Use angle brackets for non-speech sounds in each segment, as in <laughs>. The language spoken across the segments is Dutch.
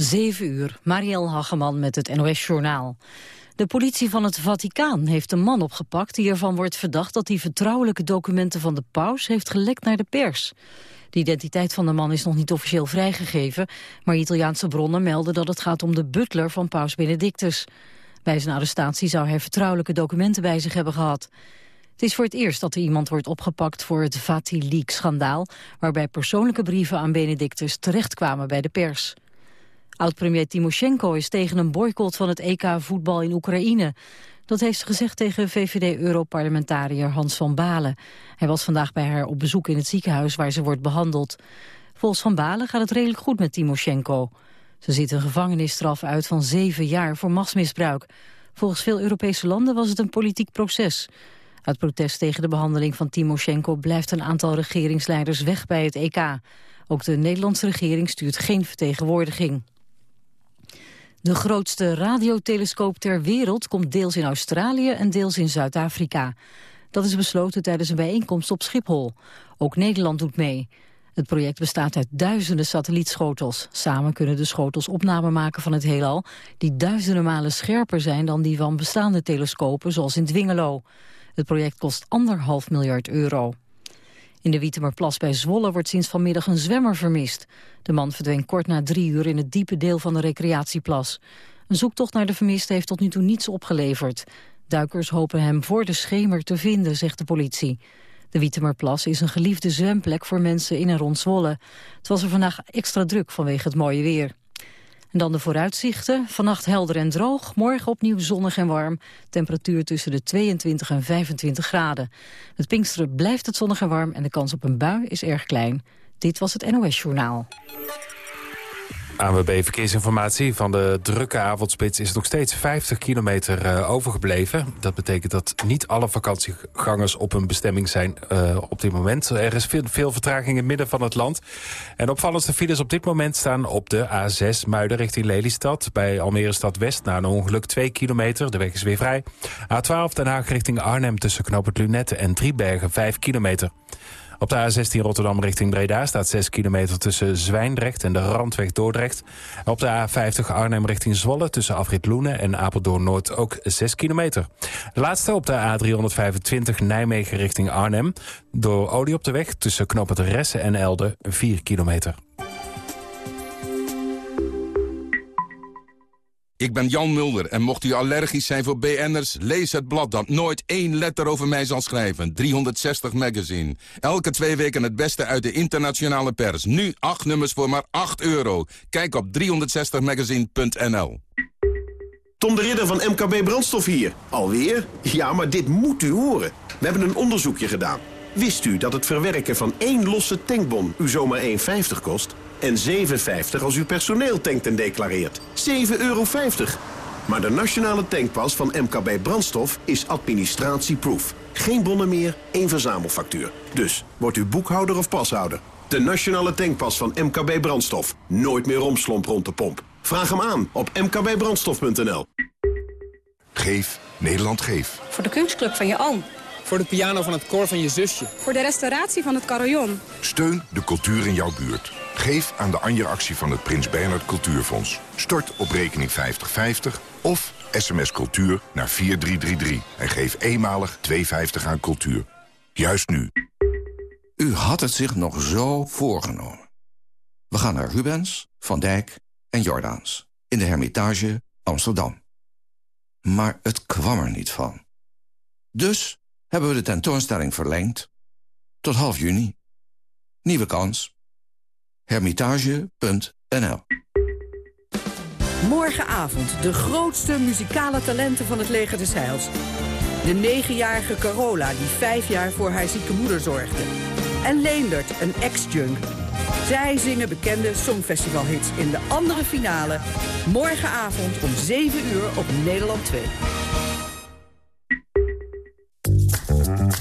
7 uur, Marielle Hageman met het NOS-journaal. De politie van het Vaticaan heeft een man opgepakt... die ervan wordt verdacht dat hij vertrouwelijke documenten van de paus... heeft gelekt naar de pers. De identiteit van de man is nog niet officieel vrijgegeven... maar Italiaanse bronnen melden dat het gaat om de butler van paus Benedictus. Bij zijn arrestatie zou hij vertrouwelijke documenten bij zich hebben gehad. Het is voor het eerst dat er iemand wordt opgepakt voor het Vati-leak-schandaal... waarbij persoonlijke brieven aan Benedictus terechtkwamen bij de pers. Oud-premier Timoshenko is tegen een boycott van het EK voetbal in Oekraïne. Dat heeft ze gezegd tegen VVD-europarlementariër Hans van Balen. Hij was vandaag bij haar op bezoek in het ziekenhuis waar ze wordt behandeld. Volgens Van Balen gaat het redelijk goed met Timoshenko. Ze zit een gevangenisstraf uit van zeven jaar voor machtsmisbruik. Volgens veel Europese landen was het een politiek proces. Uit protest tegen de behandeling van Timoshenko blijft een aantal regeringsleiders weg bij het EK. Ook de Nederlandse regering stuurt geen vertegenwoordiging. De grootste radiotelescoop ter wereld komt deels in Australië en deels in Zuid-Afrika. Dat is besloten tijdens een bijeenkomst op Schiphol. Ook Nederland doet mee. Het project bestaat uit duizenden satellietschotels. Samen kunnen de schotels opname maken van het heelal... die duizenden malen scherper zijn dan die van bestaande telescopen... zoals in Dwingelo. Het project kost anderhalf miljard euro. In de Wietemerplas bij Zwolle wordt sinds vanmiddag een zwemmer vermist. De man verdween kort na drie uur in het diepe deel van de recreatieplas. Een zoektocht naar de vermiste heeft tot nu toe niets opgeleverd. Duikers hopen hem voor de schemer te vinden, zegt de politie. De Wietemerplas is een geliefde zwemplek voor mensen in en rond Zwolle. Het was er vandaag extra druk vanwege het mooie weer. En dan de vooruitzichten. Vannacht helder en droog. Morgen opnieuw zonnig en warm. Temperatuur tussen de 22 en 25 graden. Het Pinksteren blijft het zonnig en warm en de kans op een bui is erg klein. Dit was het NOS Journaal. ANWB Verkeersinformatie. Van de drukke avondspits is nog steeds 50 kilometer uh, overgebleven. Dat betekent dat niet alle vakantiegangers op hun bestemming zijn uh, op dit moment. Er is veel, veel, vertraging in het midden van het land. En opvallendste files op dit moment staan op de A6 Muiden richting Lelystad. Bij Almere Stad West na een ongeluk 2 kilometer. De weg is weer vrij. A12 Den Haag richting Arnhem tussen Knoop Lunette en Driebergen 5 kilometer. Op de A16 Rotterdam richting Breda staat 6 kilometer tussen Zwijndrecht en de Randweg Dordrecht. Op de A50 Arnhem richting Zwolle tussen Afrit Loenen en Apeldoorn Noord ook 6 kilometer. Laatste op de A325 Nijmegen richting Arnhem. Door olie op de weg tussen Knoppen Ressen en Elde 4 kilometer. Ik ben Jan Mulder en mocht u allergisch zijn voor BN'ers... lees het blad dat nooit één letter over mij zal schrijven. 360 Magazine. Elke twee weken het beste uit de internationale pers. Nu acht nummers voor maar 8 euro. Kijk op 360magazine.nl Tom de Ridder van MKB Brandstof hier. Alweer? Ja, maar dit moet u horen. We hebben een onderzoekje gedaan. Wist u dat het verwerken van één losse tankbon u zomaar 1,50 kost... En 7,50 als u personeel tankt en declareert. 7,50 euro. Maar de nationale tankpas van MKB Brandstof is administratieproof. Geen bonnen meer, één verzamelfactuur. Dus wordt u boekhouder of pashouder. De nationale tankpas van MKB Brandstof. Nooit meer romslomp rond de pomp. Vraag hem aan op mkbbrandstof.nl. Geef Nederland Geef. Voor de kunstclub van je oom. Voor de piano van het koor van je zusje. Voor de restauratie van het carillon. Steun de cultuur in jouw buurt. Geef aan de Anja-actie van het Prins Bernhard Cultuurfonds. Stort op rekening 5050 of sms cultuur naar 4333. En geef eenmalig 2,50 aan cultuur. Juist nu. U had het zich nog zo voorgenomen. We gaan naar Rubens, Van Dijk en Jordaans. In de Hermitage Amsterdam. Maar het kwam er niet van. Dus hebben we de tentoonstelling verlengd. Tot half juni. Nieuwe kans. Hermitage.nl Morgenavond de grootste muzikale talenten van het leger des Heils. De negenjarige Carola die vijf jaar voor haar zieke moeder zorgde. En Leendert, een ex-junk. Zij zingen bekende songfestivalhits in de andere finale. Morgenavond om 7 uur op Nederland 2.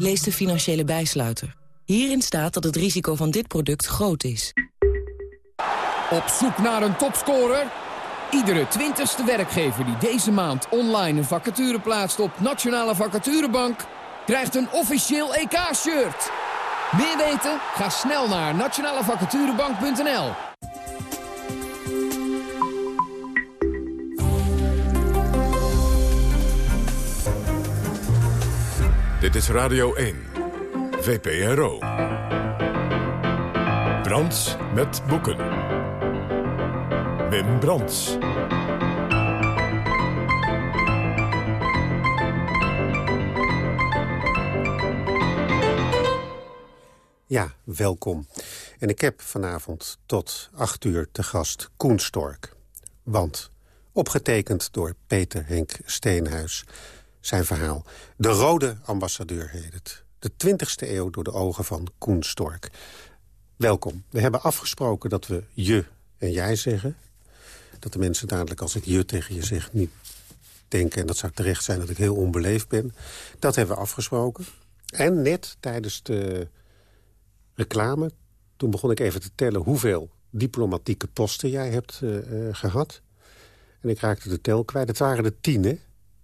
Lees de financiële bijsluiter. Hierin staat dat het risico van dit product groot is. Op zoek naar een topscorer? Iedere twintigste werkgever die deze maand online een vacature plaatst op Nationale Vacaturebank... krijgt een officieel EK-shirt. Meer weten? Ga snel naar nationalevacaturebank.nl. Dit is Radio 1, VPRO. Brands met boeken. Wim Brands. Ja, welkom. En ik heb vanavond tot acht uur te gast Koen Stork. Want, opgetekend door Peter Henk Steenhuis zijn verhaal. De rode ambassadeur heet het. De 20e eeuw door de ogen van Koen Stork. Welkom. We hebben afgesproken dat we je en jij zeggen. Dat de mensen dadelijk als ik je tegen je zeg niet denken... en dat zou terecht zijn dat ik heel onbeleefd ben. Dat hebben we afgesproken. En net tijdens de reclame... toen begon ik even te tellen hoeveel diplomatieke posten jij hebt uh, uh, gehad. En ik raakte de tel kwijt. Het waren er tien, hè?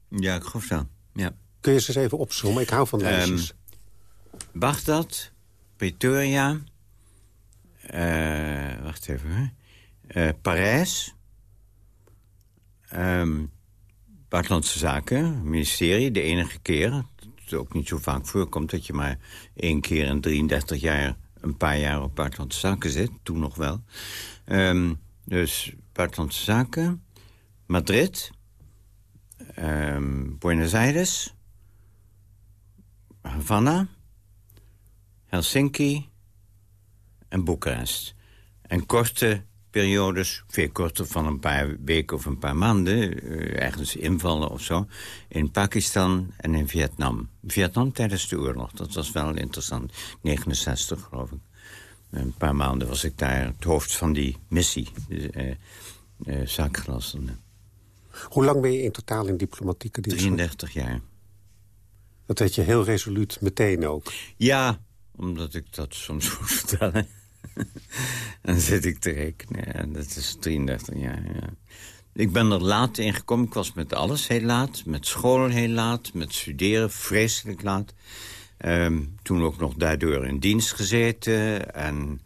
Ja, ik geloof zo. Ja. Kun je ze eens even opzommen? Ik hou van lijstjes. Um, Bagdad, Pretoria... Uh, wacht even. Uh, Parijs... Um, Buitenlandse Zaken, ministerie, de enige keer. Het ook niet zo vaak voorkomt dat je maar één keer in 33 jaar... een paar jaar op Buitenlandse Zaken zit, toen nog wel. Um, dus Buitenlandse Zaken, Madrid... Um, Buenos Aires, Havana, Helsinki en Boekarest. En korte periodes, veel korter van een paar weken of een paar maanden... Uh, ergens invallen of zo, in Pakistan en in Vietnam. Vietnam tijdens de oorlog, dat was wel interessant. 69, geloof ik. Een paar maanden was ik daar het hoofd van die missie, uh, uh, zaakgelasten. Hoe lang ben je in totaal in diplomatieke dienst? 33 jaar. Dat weet je heel resoluut meteen ook. Ja, omdat ik dat soms <laughs> moet vertellen. dan zit ik te rekenen. Dat is 33 jaar, ja. Ik ben er laat in gekomen. Ik was met alles heel laat. Met school heel laat. Met studeren vreselijk laat. Um, toen ook nog daardoor in dienst gezeten. En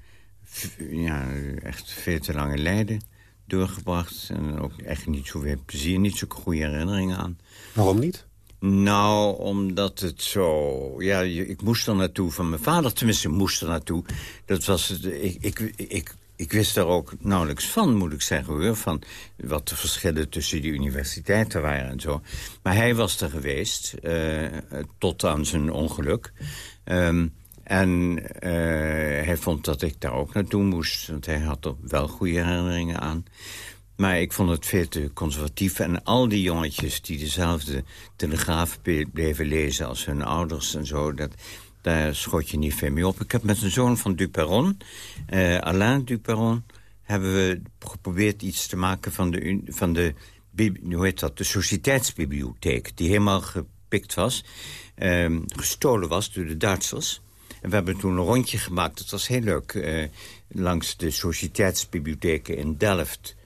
ja, echt veel te lang in Leiden doorgebracht. En ook echt niet zoveel plezier, niet zulke goede herinneringen aan. Waarom niet? Nou, omdat het zo... Ja, ik moest er naartoe van mijn vader. Tenminste, moest er naartoe. Dat was het... Ik, ik, ik, ik wist daar ook nauwelijks van, moet ik zeggen, hoor. Van wat de verschillen tussen die universiteiten waren en zo. Maar hij was er geweest, uh, tot aan zijn ongeluk. Um, en uh, hij vond dat ik daar ook naartoe moest. Want hij had er wel goede herinneringen aan. Maar ik vond het veel te conservatief. En al die jongetjes die dezelfde telegraaf bleven lezen als hun ouders en zo... Dat, daar schot je niet veel mee op. Ik heb met een zoon van Duperron, uh, Alain Duperron... hebben we geprobeerd iets te maken van de, van de, hoe heet dat, de sociëteitsbibliotheek... die helemaal gepikt was, uh, gestolen was door de Duitsers... En we hebben toen een rondje gemaakt, dat was heel leuk... Uh, langs de sociëteitsbibliotheken in Delft,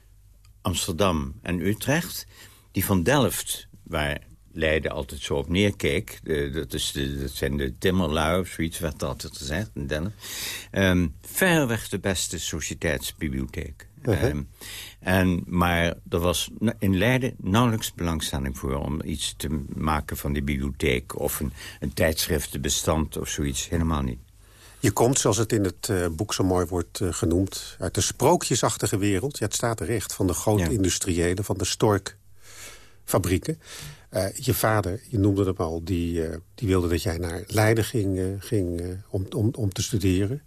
Amsterdam en Utrecht. Die van Delft, waar Leiden altijd zo op neerkeek... Dat, is de, dat zijn de timmerlui of zoiets, werd altijd gezegd in Delft. Um, verreweg de beste sociëteitsbibliotheek. Uh -huh. um, en, maar er was in Leiden nauwelijks belangstelling voor... om iets te maken van die bibliotheek... of een, een tijdschriftenbestand of zoiets. Helemaal niet. Je komt, zoals het in het uh, boek zo mooi wordt uh, genoemd... uit de sprookjesachtige wereld. Ja, het staat er echt van de grote ja. industriëlen, van de stork fabrieken. Uh, je vader, je noemde hem al, die, die wilde dat jij naar Leiden ging, ging om, om, om te studeren.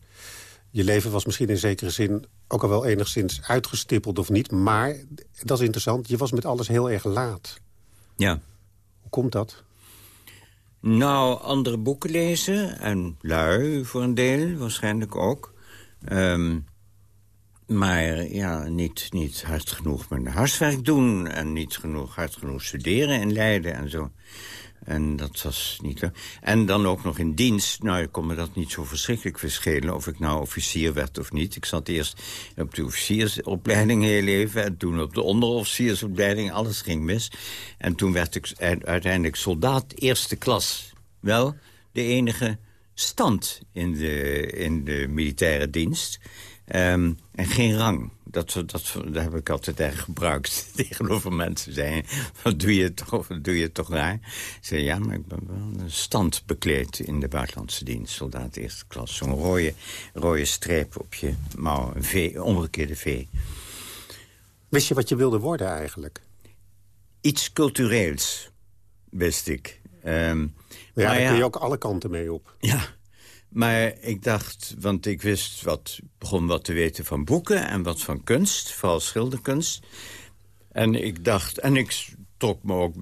Je leven was misschien in zekere zin ook al wel enigszins uitgestippeld of niet. Maar, dat is interessant, je was met alles heel erg laat. Ja. Hoe komt dat? Nou, andere boeken lezen en lui voor een deel waarschijnlijk ook. Um, maar ja, niet, niet hard genoeg mijn huiswerk doen... en niet genoeg, hard genoeg studeren en Leiden en zo. En dat was niet... En dan ook nog in dienst. Nou, ik kon me dat niet zo verschrikkelijk verschillen... of ik nou officier werd of niet. Ik zat eerst op de officiersopleiding heel even... en toen op de onderofficiersopleiding. Alles ging mis. En toen werd ik uiteindelijk soldaat eerste klas. Wel de enige stand in de, in de militaire dienst... Um, en geen rang. Dat, dat, dat heb ik altijd erg gebruikt <laughs> tegenover mensen. Zeiden, wat doe je toch, wat doe je toch raar? Zei, ja, maar ik ben wel een stand bekleed in de buitenlandse dienst. Soldaat eerste klas. Zo'n rode, rode streep op je mouw. Een v, omgekeerde V. Wist je wat je wilde worden eigenlijk? Iets cultureels, wist ik. Um, ja, daar kun je ook alle kanten mee op. Ja, maar ik dacht, want ik wist wat, begon wat te weten van boeken... en wat van kunst, vooral schilderkunst. En ik dacht, en ik trok me ook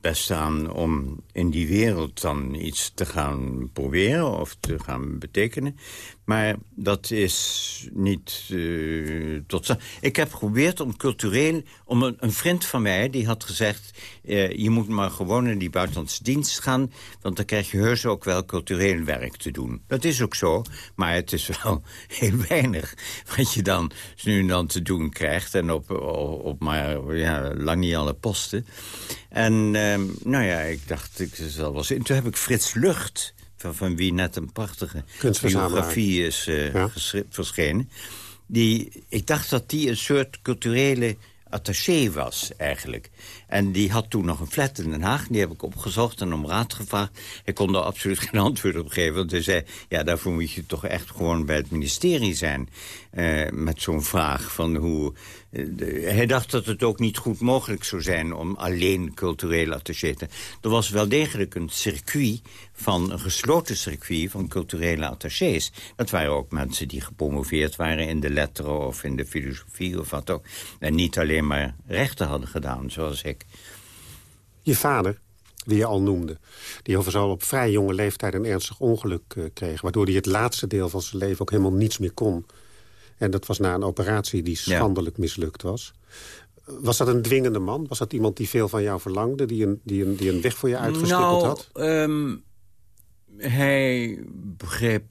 best aan om in die wereld dan iets te gaan proberen of te gaan betekenen. Maar dat is niet uh, tot... Ik heb geprobeerd om cultureel... Om een, een vriend van mij, die had gezegd... Uh, je moet maar gewoon in die buitenlandse dienst gaan... want dan krijg je heus ook wel cultureel werk te doen. Dat is ook zo, maar het is wel <laughs> heel weinig... wat je dan nu en dan te doen krijgt... en op, op, maar ja, lang niet alle posten. En uh, nou ja, ik dacht, ik zal wel zien. Toen heb ik Frits Lucht van, wie net een prachtige biografie is uh, verschenen. Die, ik dacht dat die een soort culturele attaché was, eigenlijk. En die had toen nog een flat in Den Haag. Die heb ik opgezocht en om raad gevraagd. Hij kon er absoluut geen antwoord op geven. Want hij zei, ja, daarvoor moet je toch echt gewoon bij het ministerie zijn. Uh, met zo'n vraag van hoe... Uh, hij dacht dat het ook niet goed mogelijk zou zijn om alleen cultureel attaché te... Er was wel degelijk een circuit van een gesloten circuit van culturele attachés. Dat waren ook mensen die gepromoveerd waren in de letteren of in de filosofie of wat ook. En niet alleen maar rechten hadden gedaan, zoals ik. Je vader, die je al noemde, die overigens al op vrij jonge leeftijd een ernstig ongeluk uh, kreeg... waardoor hij het laatste deel van zijn leven ook helemaal niets meer kon. En dat was na een operatie die schandelijk mislukt was. Was dat een dwingende man? Was dat iemand die veel van jou verlangde? Die een, die een, die een weg voor je uitgestippeld nou, had? Um, hij begreep,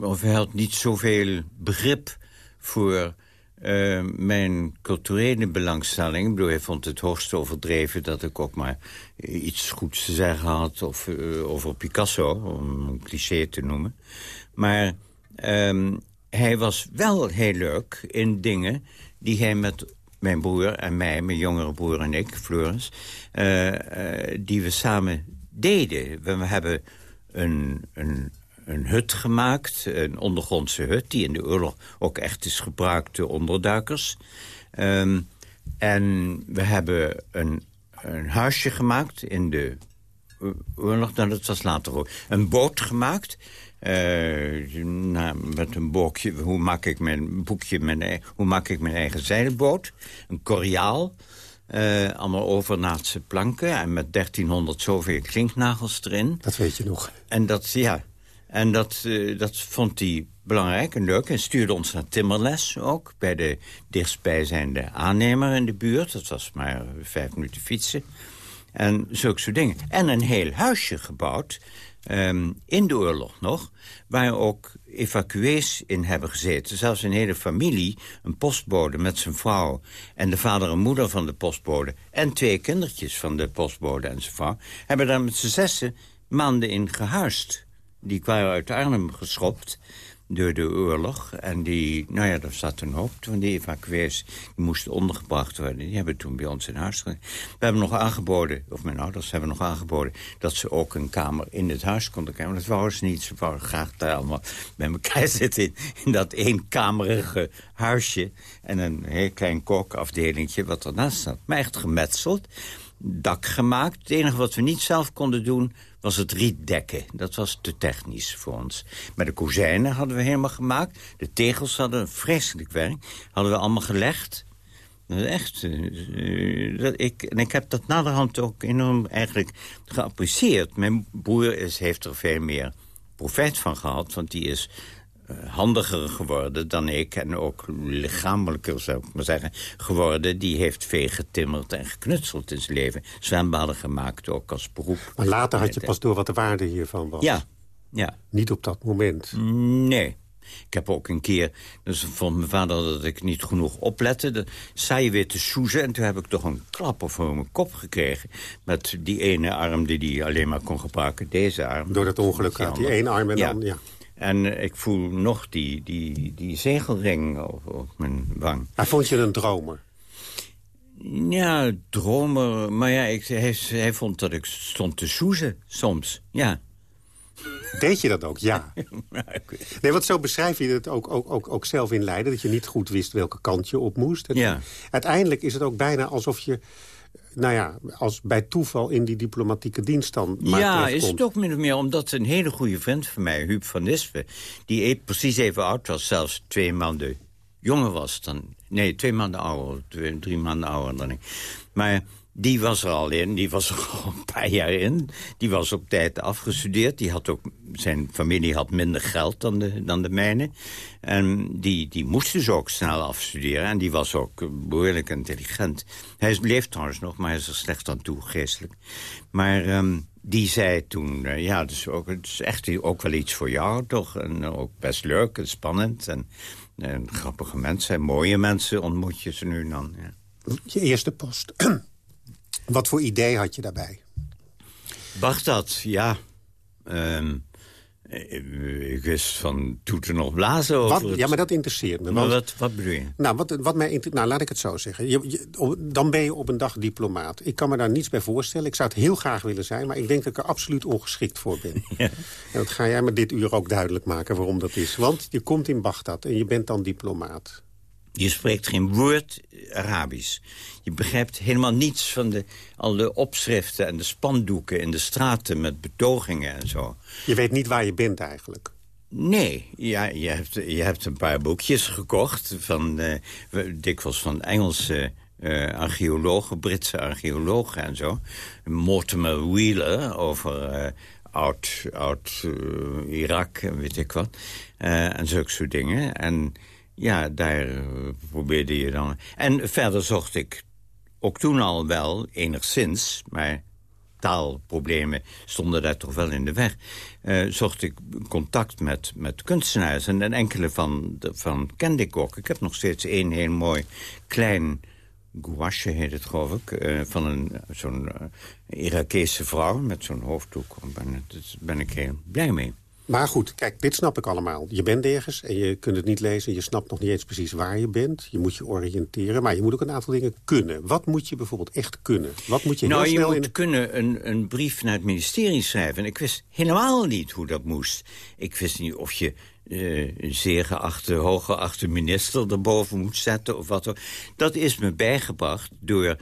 of hij had niet zoveel begrip voor uh, mijn culturele belangstelling. Ik bedoel, hij vond het hoogst overdreven dat ik ook maar iets goeds te zeggen had of, uh, over Picasso, om een cliché te noemen. Maar um, hij was wel heel leuk in dingen die hij met mijn broer en mij, mijn jongere broer en ik, uh, die we samen deden. We hebben een, een, een hut gemaakt, een ondergrondse hut... die in de oorlog ook echt is gebruikt door onderduikers. Um, en we hebben een, een huisje gemaakt in de oorlog. Nou, dat was later ook. Een boot gemaakt... Uh, nou, met een boekje, hoe maak ik mijn boekje, mijn, hoe maak ik mijn eigen zeilboot? Een koriaal, uh, allemaal overnaatse planken en met 1300 zoveel klinknagels erin. Dat weet je nog. En dat, ja, en dat, uh, dat vond hij belangrijk en leuk. En stuurde ons naar Timmerles ook, bij de dichtstbijzijnde aannemer in de buurt. Dat was maar vijf minuten fietsen. En zulke soort dingen. En een heel huisje gebouwd um, in de oorlog nog... waar ook evacuees in hebben gezeten. Zelfs een hele familie, een postbode met zijn vrouw... en de vader en moeder van de postbode... en twee kindertjes van de postbode en zijn vrouw... hebben daar met z'n zessen maanden in gehuisd. Die waren uit Arnhem geschopt door de oorlog. En die, nou ja, daar zat een hoop van die evacuees. Die moesten ondergebracht worden. Die hebben toen bij ons in huis We hebben nog aangeboden, of mijn ouders hebben nog aangeboden... dat ze ook een kamer in het huis konden krijgen. Maar dat wouden ze niet. Ze wouden graag daar allemaal bij elkaar <laughs> zitten... in, dat eenkamerige huisje. En een heel klein kookafdelingje wat ernaast zat. Maar echt gemetseld. Dak gemaakt. Het enige wat we niet zelf konden doen was het rietdekken. Dat was te technisch voor ons. Maar de kozijnen hadden we helemaal gemaakt. De tegels hadden een vreselijk werk. Hadden we allemaal gelegd. Echt. Uh, dat ik, en ik heb dat naderhand ook enorm eigenlijk geapprecieerd. Mijn broer heeft er veel meer profijt van gehad. Want die is handiger geworden dan ik. En ook lichamelijker, zou ik maar zeggen, geworden. Die heeft veel getimmerd en geknutseld in zijn leven. Zwembaden gemaakt ook als beroep. Maar later had je pas door wat de waarde hiervan was. Ja, ja. Niet op dat moment. Nee. Ik heb ook een keer, dus vond mijn vader dat ik niet genoeg oplette. Dan zei je weer te soezen en toen heb ik toch een klap over mijn kop gekregen. Met die ene arm die hij alleen maar kon gebruiken, deze arm. Door dat ongeluk had die één arm en ja. dan, ja. En ik voel nog die, die, die zegelring op, op mijn wang. Hij vond je een dromer? Ja, dromer. Maar ja, ik, hij, hij vond dat ik stond te soezen soms, ja. Deed je dat ook? Ja. <laughs> Nee, want zo beschrijf je het ook, ook, ook, ook zelf in Leiden... dat je niet goed wist welke kant je op moest. Ja. Uiteindelijk is het ook bijna alsof je... nou ja, als bij toeval in die diplomatieke dienst dan maar Ja, is het ook min of meer omdat een hele goede vriend van mij... Huub van Nispen, die precies even oud was... zelfs twee maanden jonger was dan... nee, twee maanden ouder, twee, drie maanden ouder dan ik. Maar die was er al in, die was er al een paar jaar in. Die was op tijd afgestudeerd. Die had ook, zijn familie had minder geld dan de, dan de mijne. En die, die moest dus ook snel afstuderen. En die was ook behoorlijk intelligent. Hij leeft trouwens nog, maar hij is er slecht aan toe, geestelijk. Maar um, die zei toen, uh, ja, dus ook, het is echt ook wel iets voor jou, toch? En ook best leuk en spannend. En, en grappige mensen, en mooie mensen ontmoet je ze nu dan, ja. Je eerste post. <clears throat> Wat voor idee had je daarbij? Bagdad, ja. Um, ik wist van toeten nog blazen over wat, het... Ja, maar dat interesseert me. Maar wat, wat bedoel je? Nou, wat, wat mij, nou, laat ik het zo zeggen. Je, je, dan ben je op een dag diplomaat. Ik kan me daar niets bij voorstellen. Ik zou het heel graag willen zijn, maar ik denk dat ik er absoluut ongeschikt voor ben. <laughs> Ja. En dat ga jij me dit uur ook duidelijk maken waarom dat is. Want je komt in Bagdad en je bent dan diplomaat. Je spreekt geen woord Arabisch. Je begrijpt helemaal niets van de, al de opschriften en de spandoeken in de straten met betogingen en zo. Je weet niet waar je bent eigenlijk. Nee, ja, je, hebt, je hebt een paar boekjes gekocht, van, uh, dikwijls van Engelse uh, archeologen, Britse archeologen en zo. Mortimer Wheeler over uh, oud, oud Irak en weet ik wat. en zulke soort dingen. En ja, daar uh, probeerde je dan... En verder zocht ik ook toen al wel, enigszins... maar taalproblemen stonden daar toch wel in de weg... Uh, zocht ik contact met, met kunstenaars. En, en enkele van, van kende ik ook. Ik heb nog steeds één heel mooi klein... Gouache heet het, geloof ik, uh, van een zo'n Irakese vrouw met zo'n hoofddoek. Daar ben, ben ik heel blij mee. Maar goed, kijk, dit snap ik allemaal. Je bent ergens en je kunt het niet lezen. Je snapt nog niet eens precies waar je bent. Je moet je oriënteren, maar je moet ook een aantal dingen kunnen. Wat moet je bijvoorbeeld echt kunnen? Wat moet je heel nou, snel je moet in... kunnen een, een brief naar het ministerie schrijven. En ik wist helemaal niet hoe dat moest. Ik wist niet of je uh, een zeer geachte, hooggeachte minister erboven moet zetten of wat ook. Dat is me bijgebracht door...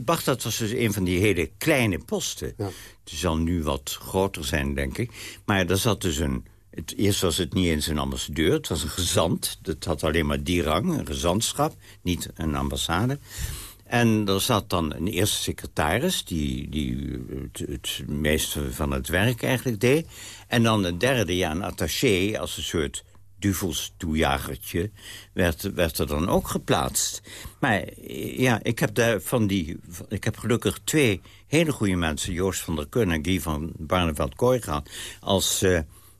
Bagdad was dus een van die hele kleine posten. Ja. Het zal nu wat groter zijn, denk ik. Maar er zat dus een... Het, eerst was het niet eens een ambassadeur, het was een gezant. Dat had alleen maar die rang, een gezantschap, niet een ambassade. En er zat dan een eerste secretaris... die, die het, het meeste van het werk eigenlijk deed. En dan een derde, ja, een attaché als een soort duvelstoejagertje... Werd, werd er dan ook geplaatst. Maar ja, ik heb, daar van die, ik heb gelukkig twee hele goede mensen... Joost van der Kun en Guy van Barneveld-Kooi gehad... als... Uh,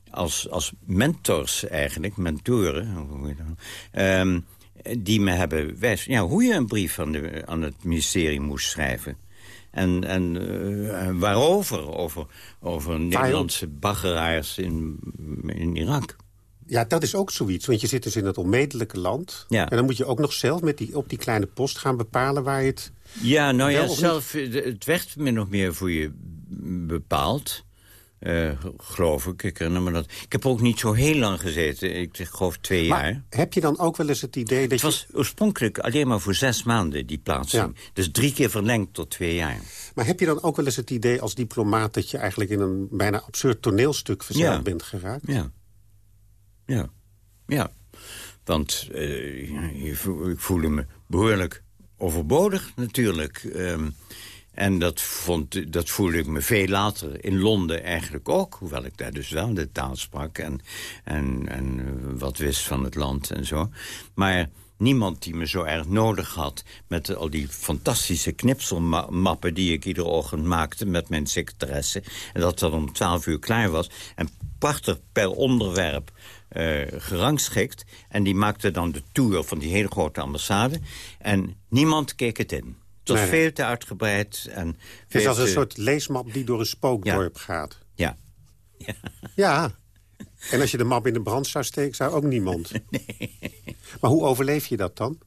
als, als mentors eigenlijk, mentoren... Hoe je dat, die me hebben wijs... Ja, hoe je een brief aan, de, aan het ministerie moest schrijven. En, en uh, waarover? Over, over Nederlandse baggeraars in, in Irak. Ja, dat is ook zoiets. Want je zit dus in het onmetelijke land. Ja. En dan moet je ook nog zelf met die, op die kleine post gaan bepalen waar je het... Ja, nou ja, zelf, het werd min of meer voor je bepaald. Eh, geloof ik. Ik herinner me dat. Ik heb ook niet zo heel lang gezeten. Ik geloof twee Maar jaar. heb je dan ook wel eens het idee dat Het je... was oorspronkelijk alleen maar voor zes maanden, die plaatsing. Dus drie keer verlengd tot twee jaar. Maar heb je dan ook wel eens het idee als diplomaat... dat je eigenlijk in een bijna absurd toneelstuk verzeild Ja. bent geraakt? Ja. Ja. Ja. Want vo- ik voelde me behoorlijk overbodig natuurlijk. Ehm, en dat, vond, dat voelde ik me veel later in Londen eigenlijk ook. Hoewel ik daar dus wel de taal sprak en, en, en wat wist van het land en zo. Maar niemand die me zo erg nodig had... met al die fantastische knipselmappen die ik iedere ochtend maakte... met mijn secretaresse. En dat dat om twaalf uur klaar was. En prachtig per onderwerp eh, gerangschikt. En die maakte dan de tour van die hele grote ambassade. En niemand keek het in. Het was Nee, nee. veel te uitgebreid. En Het is als een soort leesmap die door een spookdorp gaat. Ja. Ja. En als je de map in de brand zou steken, zou ook niemand. <laughs> Maar hoe overleef je dat dan?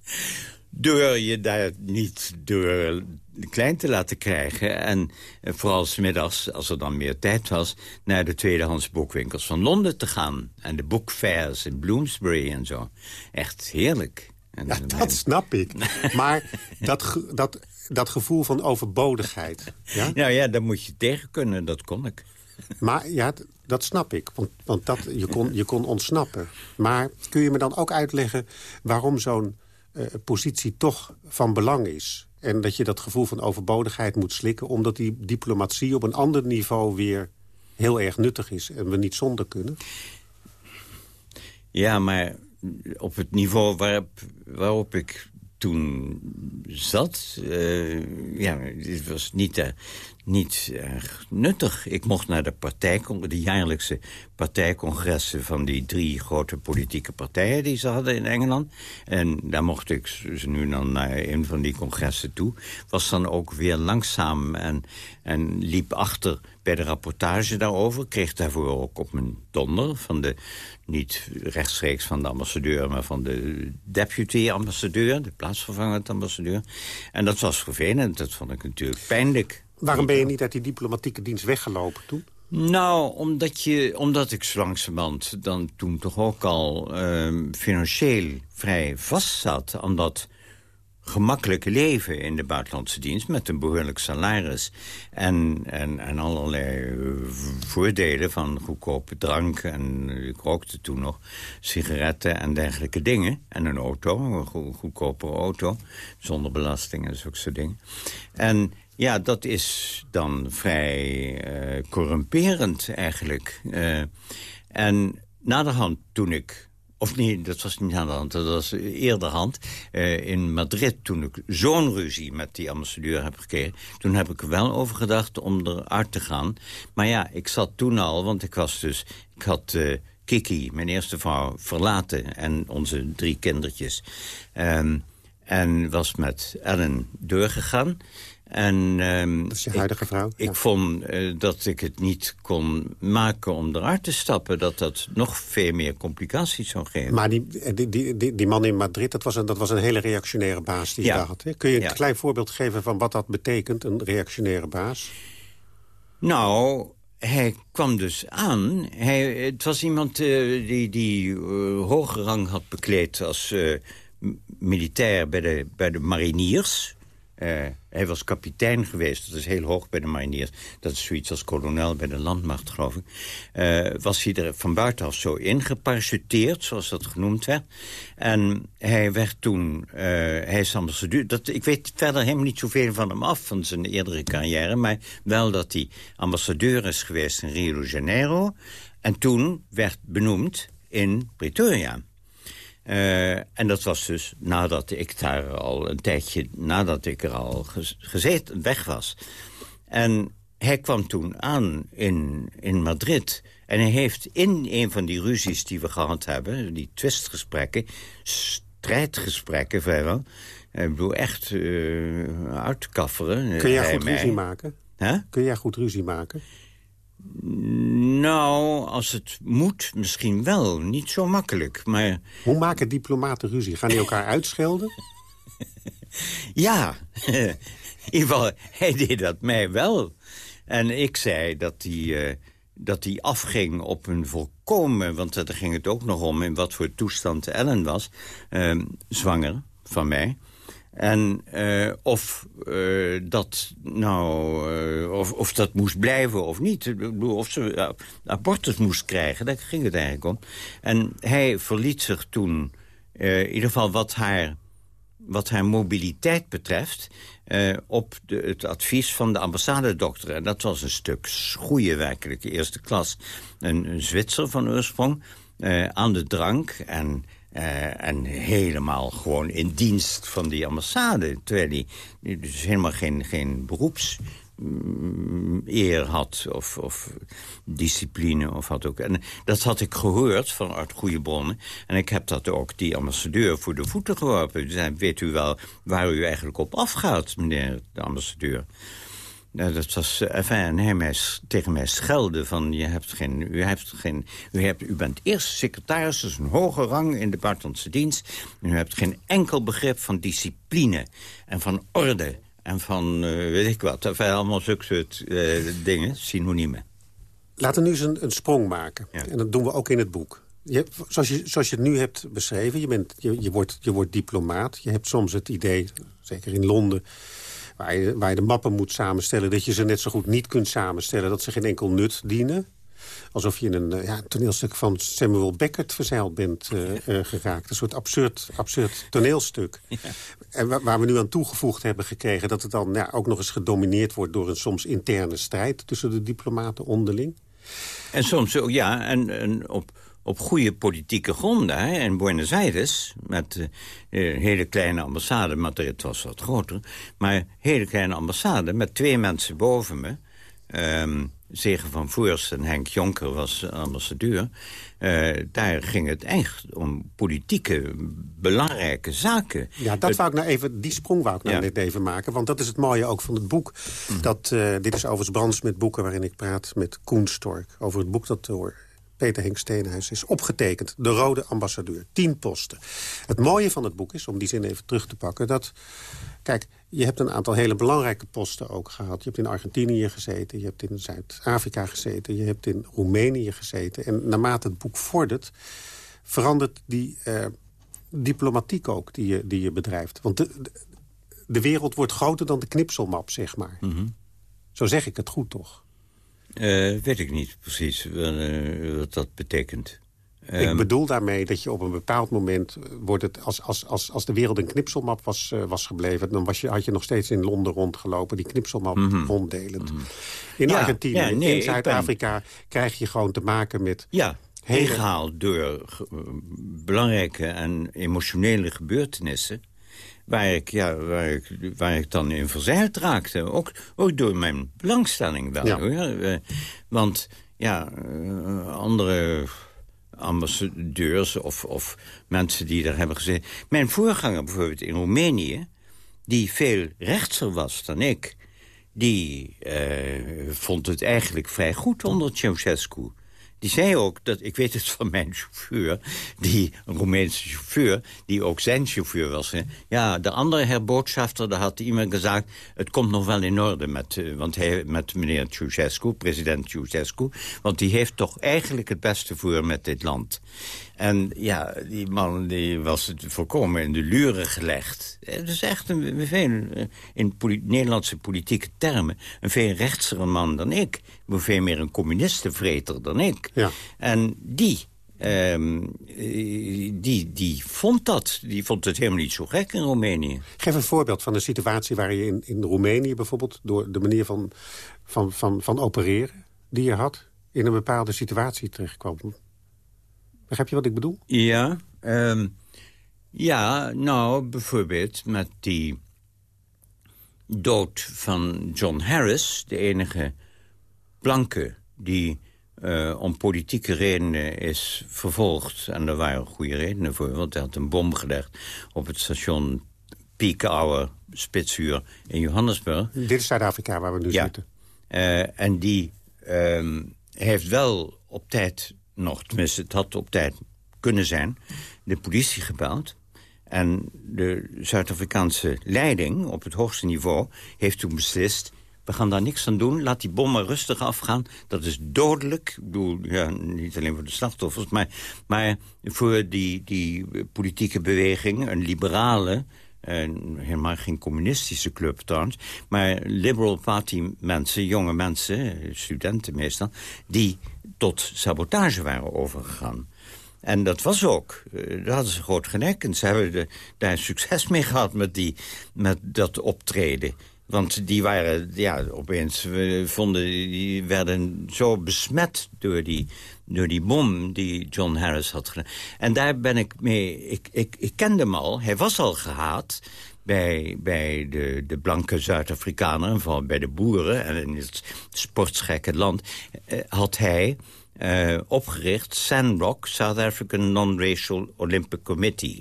Door je daar niet door klein te laten krijgen. En vooral 's middags, als er dan meer tijd was... naar de tweedehands boekwinkels van Londen te gaan. En de bookfairs in Bloomsbury en zo. Echt heerlijk. En Ja, dat snap ik. <laughs> Maar dat, dat, dat gevoel van overbodigheid... Ja? Nou ja, daar moet je tegen kunnen, dat kon ik. <laughs> Maar ja, dat snap ik. Want, want dat, je, kon, je kon ontsnappen. Maar kun je me dan ook uitleggen waarom zo'n eh, positie toch van belang is? En dat je dat gevoel van overbodigheid moet slikken... omdat die diplomatie op een ander niveau weer heel erg nuttig is... en we niet zonder kunnen? Ja, maar op het niveau waarop, waarop ik toen zat... eh, ja, het was niet, eh, niet erg nuttig. Ik mocht naar de, de jaarlijkse partijcongressen... van die drie grote politieke partijen die ze hadden in Engeland. En daar mocht ik ze nu dan naar een van die congressen toe. Was dan ook weer langzaam en, en liep achter bij de rapportage daarover. Kreeg daarvoor ook op mijn donder van de... niet rechtstreeks van de ambassadeur... maar van de deputy-ambassadeur, de plaatsvervangend ambassadeur. En dat was vervelend, dat vond ik natuurlijk pijnlijk. Waarom ben je niet uit die diplomatieke dienst weggelopen toen? Nou, omdat, je, omdat ik zo langzamerhand dan toen toch ook al ehm, financieel vrij vast zat... aan dat gemakkelijke leven in de buitenlandse dienst... met een behoorlijk salaris en, en, en allerlei eh, voordelen van goedkope drank... en ik rookte toen nog sigaretten en dergelijke dingen. En een auto, een go- goedkopere auto, zonder belasting en zulke soort dingen. En ja, dat is dan vrij eh, corrumperend eigenlijk. Eh, en naderhand toen ik... Of nee, dat was niet naderhand, dat was eerderhand. eh in Madrid, toen ik zo'n ruzie met die ambassadeur heb gekregen... toen heb ik er wel over gedacht om eruit te gaan. Maar ja, ik zat toen al, want ik was dus... Ik had Kiki, mijn eerste vrouw, verlaten en onze drie kindertjes. Ehm, en was met Ellen doorgegaan. En, ehm, Dat is je huidige vrouw? ik vond eh, dat ik het niet kon maken om eruit te stappen. Dat dat nog veel meer complicaties zou geven. Maar die, die, die, die, die man in Madrid, dat was een, dat was een hele reactionaire baas die je Ja. daar had. Hè? Kun je een Ja. klein voorbeeld geven van wat dat betekent, een reactionaire baas? Nou, hij kwam dus aan. Hij, het was iemand eh, die, die eh, hoge rang had bekleed als eh, militair bij de, bij de mariniers. Eh, hij was kapitein geweest, dat is heel hoog bij de mariniers. Dat is zoiets als kolonel bij de landmacht, geloof ik. Eh, was hij er van buitenaf zo ingeparachuteerd, zoals dat genoemd werd. En hij werd toen, eh, hij is ambassadeur. Dat, ik weet verder helemaal niet zoveel van hem af, van zijn eerdere carrière. Maar wel dat hij ambassadeur is geweest in Rio de Janeiro. En toen werd benoemd in Pretoria. Eh, en dat was dus nadat ik daar al een tijdje... nadat ik er al gez- gezeten, weg was. En hij kwam toen aan in, in Madrid. En hij heeft in een van die ruzies die we gehad hebben... die twistgesprekken, strijdgesprekken vrijwel... ik bedoel, echt eh uitkafferen. eh, Kun jij goed mij. ruzie maken? Hè? Kun jij goed ruzie maken? Nou, als het moet, misschien wel. Niet zo makkelijk, maar... Hoe maken diplomaten ruzie? Gaan die elkaar uitschelden? <laughs> Ja, <laughs> in ieder geval, hij deed dat mij wel. En ik zei dat hij, eh, dat hij afging op een volkomen... want daar ging het ook nog om in wat voor toestand Ellen was... Ehm, zwanger van mij... En uh, of uh, dat nou, uh, of, of dat moest blijven of niet. Of ze abortus moest krijgen, daar ging het eigenlijk om. En hij verliet zich toen, in ieder geval wat haar, wat haar mobiliteit betreft... op de, het advies van de ambassadedokter. En dat was een stuk goede werkelijk, eerste klas. Een, een Zwitser van oorsprong, aan de drank en uh, en helemaal gewoon in dienst van die ambassade. Terwijl hij dus helemaal geen, geen beroeps eer had of, of discipline of wat ook. En dat had ik gehoord vanuit goede bronnen. En ik heb dat ook die ambassadeur voor de voeten geworpen. Zei, weet u wel waar u eigenlijk op afgaat, meneer de ambassadeur? Nou, dat was, uh, enfin, en hij mij, tegen mij schelde van... Je hebt geen, u, hebt geen, u, hebt, u bent eerst secretaris, dus een hoge rang in de buitenlandse dienst. En u hebt geen enkel begrip van discipline en van orde... en van, uh, weet ik wat, enfin, allemaal zulke soort uh, dingen, synoniemen. Laten we nu eens een, een sprong maken. Ja. En dat doen we ook in het boek. Je, zoals, je, zoals je het nu hebt beschreven, je, bent, je, je, wordt, je wordt diplomaat. Je hebt soms het idee, zeker in Londen waar je, waar je de mappen moet samenstellen... dat je ze net zo goed niet kunt samenstellen... dat ze geen enkel nut dienen. Alsof je in een ja, toneelstuk van Samuel Beckett verzeild bent uh, uh, geraakt. Een soort absurd, absurd toneelstuk. Ja. En waar, waar, we nu aan toegevoegd hebben gekregen... dat het dan ja, ook nog eens gedomineerd wordt door een soms interne strijd... tussen de diplomaten onderling. En soms, ja, en, en op op goede politieke gronden. Hè. In Buenos Aires, met uh, een hele kleine ambassade... Madrid was wat groter, maar een hele kleine ambassade... met twee mensen boven me... Um, Zegen van Voers en Henk Jonker was ambassadeur. Uh, daar ging het echt om politieke, belangrijke zaken. Ja, dat wou ik nou even, die sprong wou ik nou ja. net even maken. Want dat is het mooie ook van het boek. Mm. Dat, uh, dit is overigens Brands met boeken waarin ik praat met Koen Stork. Over het boek dat door Peter Henk Steenhuis is opgetekend. De rode ambassadeur. Tien posten. Het mooie van het boek is, om die zin even terug te pakken... dat, kijk, je hebt een aantal hele belangrijke posten ook gehad. Je hebt in Argentinië gezeten, je hebt in Zuid-Afrika gezeten... je hebt in Roemenië gezeten. En naarmate het boek vordert, verandert die uh, diplomatiek ook die je, die je bedrijft. Want de, de, de, wereld wordt groter dan de knipselmap, zeg maar. Mm -hmm. Zo zeg ik het goed, toch? Uh, weet ik niet precies uh, wat dat betekent. Ik um, bedoel daarmee dat je op een bepaald moment... wordt het als, als, als, als de wereld een knipselmap was, uh, was gebleven... dan was je, had je nog steeds in Londen rondgelopen... die knipselmap mm -hmm. ronddelend. Mm -hmm. In ja, Argentinië, ja, nee, in Zuid-Afrika... Ben... krijg je gewoon te maken met... Ja, hele... door belangrijke en emotionele gebeurtenissen waar ik, ja, waar ik, waar ik dan in verzeild raakte. Ook, ook door mijn belangstelling wel. Ja. Hoor. Want ja, andere ambassadeurs of, of mensen die daar hebben gezeten... Mijn voorganger bijvoorbeeld in Roemenië, die veel rechtser was dan ik... die uh, vond het eigenlijk vrij goed onder Ceausescu. Die zei ook, dat, ik weet het van mijn chauffeur... die een Roemeense chauffeur, die ook zijn chauffeur was. Ja, de andere herbotschafter, daar had iemand gezegd... het komt nog wel in orde met, uh, want hij, met meneer Ceausescu, president Ceausescu... want die heeft toch eigenlijk het beste voor met dit land. En ja, die man die was het volkomen in de luren gelegd. Het is echt een, veel, in poli Nederlandse politieke termen... een veel rechtsere man dan ik. Veel meer een communistenvreter dan ik. Ja. En die... Um, die, die vond dat. Die vond het helemaal niet zo gek in Roemenië. Geef een voorbeeld van een situatie waar je in, in Roemenië bijvoorbeeld... door de manier van, van, van, van opereren die je had... in een bepaalde situatie terechtkwam. Begrijp je wat ik bedoel? Ja, um, ja nou, bijvoorbeeld met die dood van John Harris... de enige blanke die uh, om politieke redenen is vervolgd. En daar waren goede redenen voor, want hij had een bom gelegd... op het station Peak Hour, Spitsuur in Johannesburg. Dit is Zuid-Afrika waar we nu ja. zitten. Uh, en die um, heeft wel op tijd nog, tenminste het had op tijd kunnen zijn... de politie gebeld. En de Zuid-Afrikaanse leiding op het hoogste niveau heeft toen beslist... we gaan daar niks aan doen. Laat die bommen rustig afgaan. Dat is dodelijk. Ik bedoel, ja, niet alleen voor de slachtoffers... maar, maar voor die, die politieke beweging, een liberale... En helemaal geen communistische club trouwens. Maar liberal party mensen, jonge mensen, studenten meestal... die tot sabotage waren overgegaan. En dat was ook. Uh, daar hadden ze groot gelijk. En ze hebben daar succes mee gehad met, die, met dat optreden. Want die waren, ja, opeens we vonden, die werden zo besmet door die, door die bom die John Harris had gedaan. En daar ben ik mee, ik, ik, ik kende hem al, hij was al gehaat bij, bij de, de blanke Zuid-Afrikanen, vooral bij de boeren en in het sportsgekke land, eh, had hij uh, opgericht, SANROC, South African Non-Racial Olympic Committee.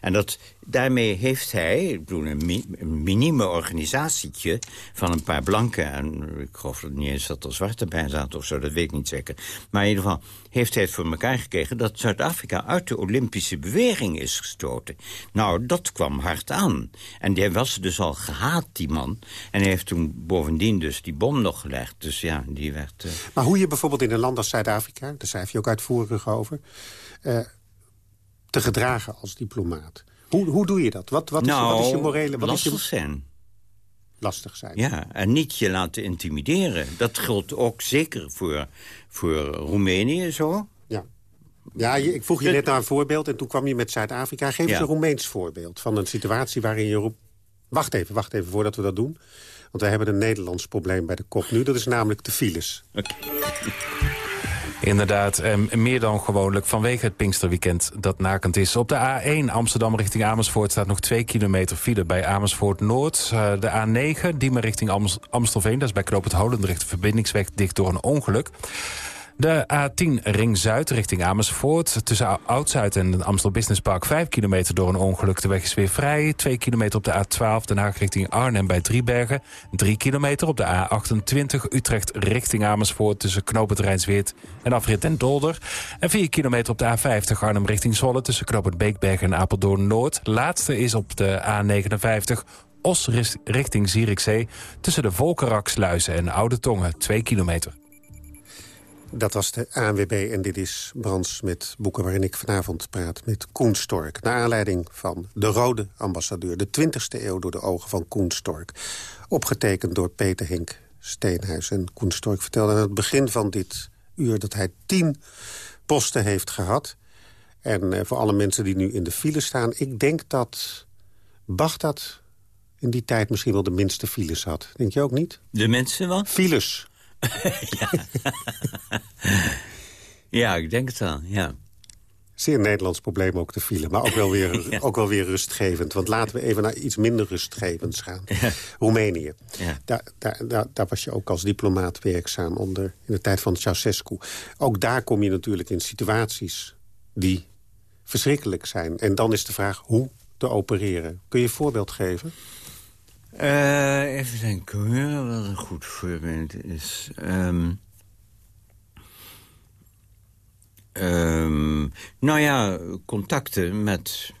En dat, daarmee heeft hij, ik bedoel, een, mi een minieme organisatietje van een paar blanken... en ik geloof dat niet eens dat er zwarte bij zaten of zo, dat weet ik niet zeker. Maar in ieder geval heeft hij het voor elkaar gekregen... dat Zuid-Afrika uit de Olympische beweging is gestoten. Nou, dat kwam hard aan. En die was dus al gehaat, die man. En hij heeft toen bovendien dus die bom nog gelegd. Dus ja, die werd... Uh... Maar hoe je bijvoorbeeld in een land als Zuid-Afrika... daar schrijf je ook uitvoerig over... Uh, te gedragen als diplomaat. Hoe, hoe doe je dat? Wat, wat, is, wat is je Nou, morele... Wat lastig is je... zijn. Lastig zijn. Ja, en niet je laten intimideren. Dat geldt ook zeker voor, voor Roemenië zo. Ja. Ja, ik vroeg je net naar een voorbeeld en toen kwam je met Zuid-Afrika. Geef eens Ja. een Roemeens voorbeeld van een situatie waarin je... roept- Wacht even, wacht even voordat we dat doen. Want wij hebben een Nederlands probleem bij de kop nu. Dat is namelijk de files. Inderdaad, meer dan gewoonlijk vanwege het Pinksterweekend dat nakend is. Op de A1 Amsterdam richting Amersfoort staat nog 2 kilometer file bij Amersfoort Noord. Eh, de A9 Diemen richting Ams- Amstelveen, dat is bij Knoop het Holendrecht verbindingsweg dicht door een ongeluk. De A10 Ring Zuid richting Amersfoort. Tussen Oud-Zuid en Amstel Business Park 5 kilometer door een ongeluk. De weg is weer vrij. 2 kilometer op de A12 Den Haag richting Arnhem bij Driebergen. 3 kilometer op de A28 Utrecht richting Amersfoort... tussen Knoop het Rijnsweert en Afrit en Dolder. En 4 kilometer op de A50 Arnhem richting Zwolle... tussen Knoop het Beekberg en Apeldoorn Noord. Laatste is op de A59 Os richting Zierikzee... tussen de Volkeraksluizen en Oude Tongen. 2 kilometer. Dat was de ANWB en dit is Brands met boeken waarin ik vanavond praat met Koen Stork. Naar aanleiding van De Rode Ambassadeur, de 20e eeuw door de ogen van Koen Stork. Opgetekend door Peter Henk Steenhuis. En Koen Stork vertelde aan het begin van dit uur dat hij tien posten heeft gehad. En eh, voor alle mensen die nu in de file staan, ik denk dat Bagdad in die tijd misschien wel de minste files had. Denk je ook niet? De mensen wat? Files. <laughs> Ja, ik denk het wel, ja. Zeer Nederlands probleem ook de file, maar ook wel weer, <laughs> Ja. ook wel weer rustgevend. Want laten we even naar iets minder rustgevends gaan. Roemenië. Ja. Daar, daar, daar, daar was je ook als diplomaat werkzaam onder, in de tijd van Ceausescu. Ook daar kom je natuurlijk in situaties die verschrikkelijk zijn. En dan is de vraag hoe te opereren. Kun je een voorbeeld geven? Eh, even denken wat een goed voorbeeld is. Ehm, ehm, nou ja, contacten met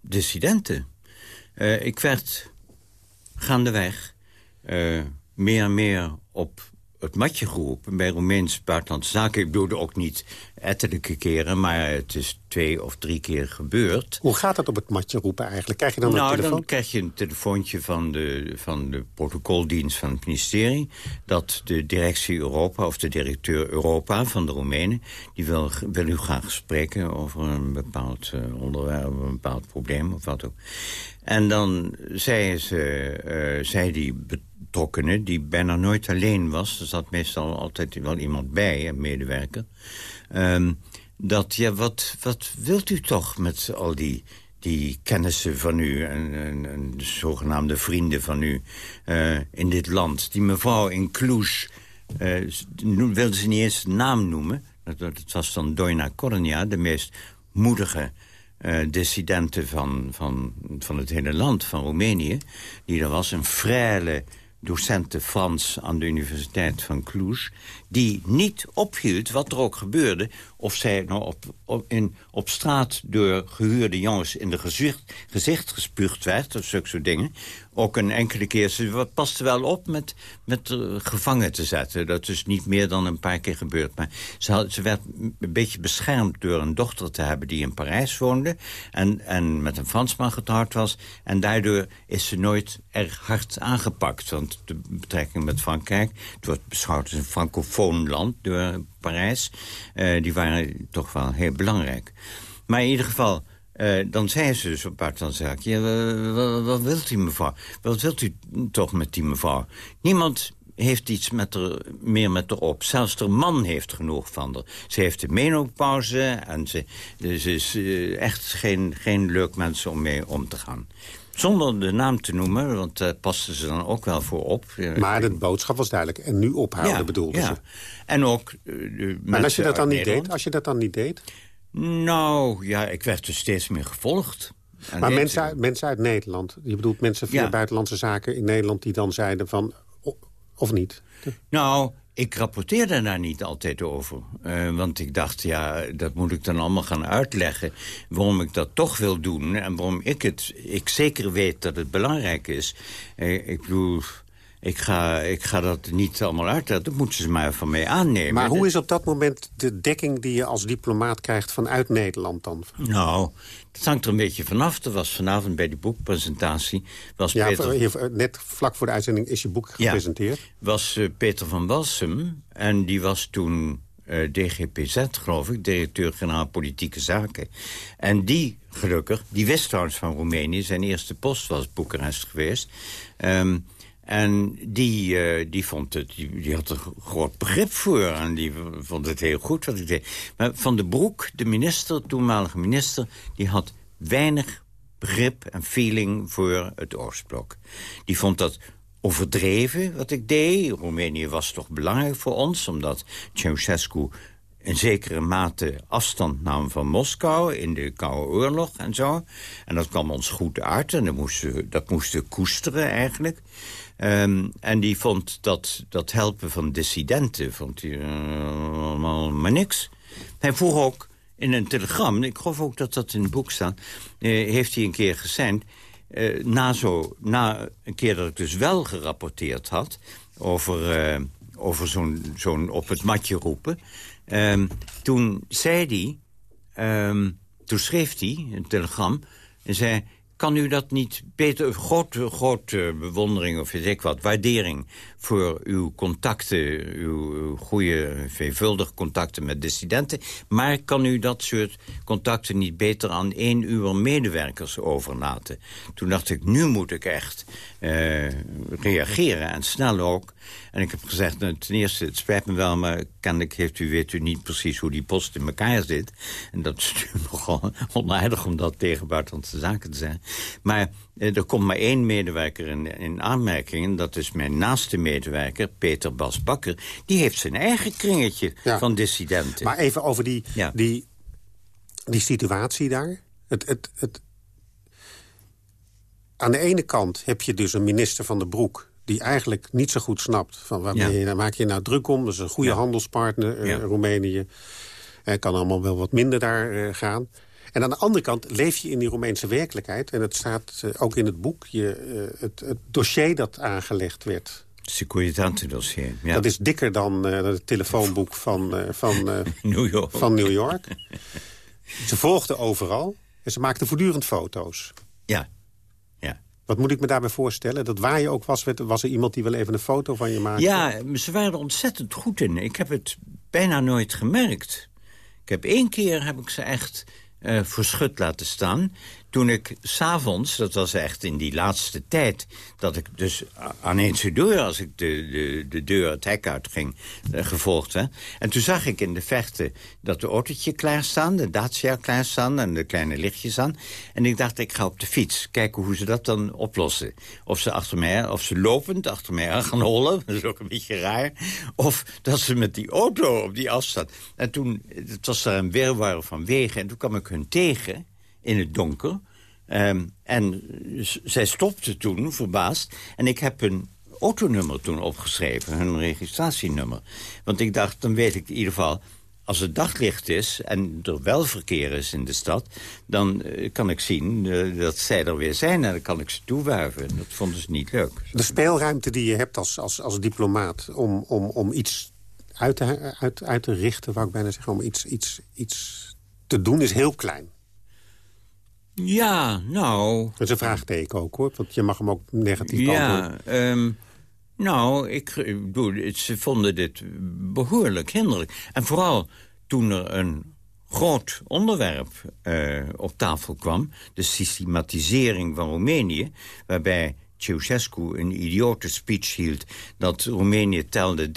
dissidenten. Eh, ik werd gaandeweg eh meer en meer op het matje geroepen bij Roemeens Buitenlandse Zaken. Ik bedoelde ook niet ettelijke keren, maar het is twee of drie keer gebeurd. Hoe gaat het op het matje roepen eigenlijk? Krijg je dan nou, een telefoon? dan krijg je een telefoontje van de, van de protocoldienst van het ministerie... dat de directie Europa of de directeur Europa van de Roemenen... die wil, wil u graag spreken over een bepaald eh, onderwerp... een bepaald probleem of wat ook. En dan zei, ze, eh, zei die betrokkenen, die bijna nooit alleen was... er zat meestal altijd wel iemand bij, een medewerker... Ehm, dat, ja, wat, wat wilt u toch met al die, die kennissen van u... en, de zogenaamde vrienden van u eh, in dit land? Die mevrouw in Cluj, eh, no- wilde ze niet eens naam noemen. Dat, was dan Doina Kornia, de meest moedige eh dissidente van, van, van het hele land, van Roemenië. Die er was, een frêle docenten Frans aan de Universiteit van Cluj... die niet ophield, wat er ook gebeurde... of zij nou op, in, op straat door gehuurde jongens in de gezicht, gezicht gespuugd werd... of zulke soort dingen. Ook een enkele keer, ze paste wel op met, met gevangen te zetten. Dat is niet meer dan een paar keer gebeurd. Maar ze, had, ze werd een beetje beschermd door een dochter te hebben... die in Parijs woonde en, en met een Fransman getrouwd was. En daardoor is ze nooit erg hard aangepakt. Want de betrekking met Frankrijk... het wordt beschouwd als een francofoon land door Parijs... Uh, die waren toch wel heel belangrijk. Maar in ieder geval... Uh, dan zei ze dus op buitenlandse ja, wat, wilt u mevrouw? Wat wilt u toch met die mevrouw? Niemand heeft iets met er, meer met haar op. Zelfs de man heeft genoeg van haar. Ze heeft de menopauze en ze, is uh, echt geen, geen leuk mens om mee om te gaan. Zonder de naam te noemen, want daar pasten ze dan ook wel voor op. Maar de boodschap was duidelijk. En nu ophouden ja, bedoelde ja. ze. En ook uh, Maar als je dat dan niet deed? Als je dat dan niet deed? Nou, ja, ik werd dus steeds meer gevolgd. En maar mensen uit, mensen uit Nederland, je bedoelt mensen via Ja. buitenlandse zaken in Nederland... die dan zeiden van, of niet? Nou, ik rapporteerde daar niet altijd over. Eh, want ik dacht, ja, dat moet ik dan allemaal gaan uitleggen... waarom ik dat toch wil doen en waarom ik het... ik zeker weet dat het belangrijk is. Eh, ik bedoel, ik ga, ik ga dat niet allemaal uitleggen. Dat moeten ze maar van mij aannemen. Maar hoe is op dat moment de dekking die je als diplomaat krijgt vanuit Nederland dan? Nou, dat hangt er een beetje vanaf. Er was vanavond bij die boekpresentatie... Was Ja, Peter... net vlak voor de uitzending is je boek Ja. gepresenteerd. was eh, Peter van Walsum. En die was toen eh, DGPZ, geloof ik, directeur-generaal Politieke Zaken. En die, gelukkig, die wist trouwens van Roemenië. Zijn eerste post was Boekarest geweest. Ehm, en die, eh, die, vond het, die, had er groot begrip voor. En die vond het heel goed wat ik deed. Maar Van de Broek, de minister, toenmalige minister... die had weinig begrip en feeling voor het Oostblok. Die vond dat overdreven wat ik deed. Roemenië was toch belangrijk voor ons... omdat Ceausescu in zekere mate afstand nam van Moskou... in de Koude Oorlog en zo. En dat kwam ons goed uit en dat moesten, dat moesten koesteren eigenlijk. Ehm, en die vond dat, dat helpen van dissidenten... vond hij eh, allemaal maar niks. Hij vroeg ook in een telegram... ik geloof ook dat dat in het boek staat... eh, heeft hij een keer gezegd... eh, na, zo, na een keer dat ik dus wel gerapporteerd had... over, over zo'n zo'n op het matje roepen... ehm, toen zei hij... ehm, toen schreef hij een telegram en zei... kan u dat niet beter... grote, grote bewondering of weet ik wat, waardering... voor uw contacten, uw, goede, veelvuldige contacten met dissidenten... maar kan u dat soort contacten niet beter aan één uw medewerkers overlaten? Toen dacht ik, nu moet ik echt eh, reageren en snel ook... En ik heb gezegd, nou, ten eerste, het spijt me wel... maar kennelijk heeft u, weet u niet precies hoe die post in elkaar zit. En dat is <laughs> nogal onaardig om dat tegen buitenlandse zaken te zeggen. Maar eh, er komt maar één medewerker in, in aanmerking... en dat is mijn naaste medewerker, Peter Bas Bakker. Die heeft zijn eigen kringetje van dissidenten. Maar even over die, Ja. die, die situatie daar. Het, het, het, aan de ene kant heb je dus een minister van de Broek... die eigenlijk niet zo goed snapt van waar Ja. je, maak je nou druk om. Dat is een goede Ja. handelspartner, eh, Ja. Roemenië. Het kan allemaal wel wat minder daar eh, gaan. En aan de andere kant leef je in die Roemeense werkelijkheid. En het staat eh, ook in het boek. Je, het, het dossier dat aangelegd werd... Securitate-dossier, ja. Dat is dikker dan eh, het telefoonboek van, eh, van, eh, <laughs> New York. van New York. Ze volgden overal en ze maakten voortdurend foto's. Ja. Wat moet ik me daarbij voorstellen? Dat waar je ook was, werd- was er iemand die wel even een foto van je maakte? Ja, ze waren er ontzettend goed in. Ik heb het bijna nooit gemerkt. Ik heb één keer heb ik ze echt voor schut laten staan. Toen ik s'avonds, dat was echt in die laatste tijd... dat ik dus aan eens deur, als ik de, de, de deur het hek uitging, eh, gevolgd werd. En toen zag ik in de vechten dat de autootje klaarstaan... de Dacia klaarstaan en de kleine lichtjes aan. En ik dacht, ik ga op de fiets kijken hoe ze dat dan oplossen. Of ze, achter mij, of ze lopend achter mij aan gaan hollen, <laughs> dat is ook een beetje raar. Of dat ze met die auto op die afstand. En toen, het was daar een wirwar van wegen... en toen kwam ik hun tegen in het donker. Ehm, en zij stopte toen, verbaasd. En ik heb hun autonummer toen opgeschreven, hun registratienummer. Want ik dacht, dan weet ik in ieder geval als het daglicht is en er wel verkeer is in de stad... dan eh, kan ik zien eh, dat zij er weer zijn en dan kan ik ze toewuiven. Dat vonden ze niet leuk. De speelruimte die je hebt als, als, als diplomaat om, om, om iets uit te, uit, uit te richten... wou ik bijna zeggen, om iets, iets, iets te doen, is heel klein. Ja, nou... Dat is een vraagteken ook, hoor. Want je mag hem ook negatief ja, um, nou, ik, ik bedoel, ze vonden dit behoorlijk hinderlijk. En vooral toen er een groot onderwerp uh, op tafel kwam... de systematisering van Roemenië... waarbij Ceausescu een idiote speech hield... dat Roemenië telde 13.500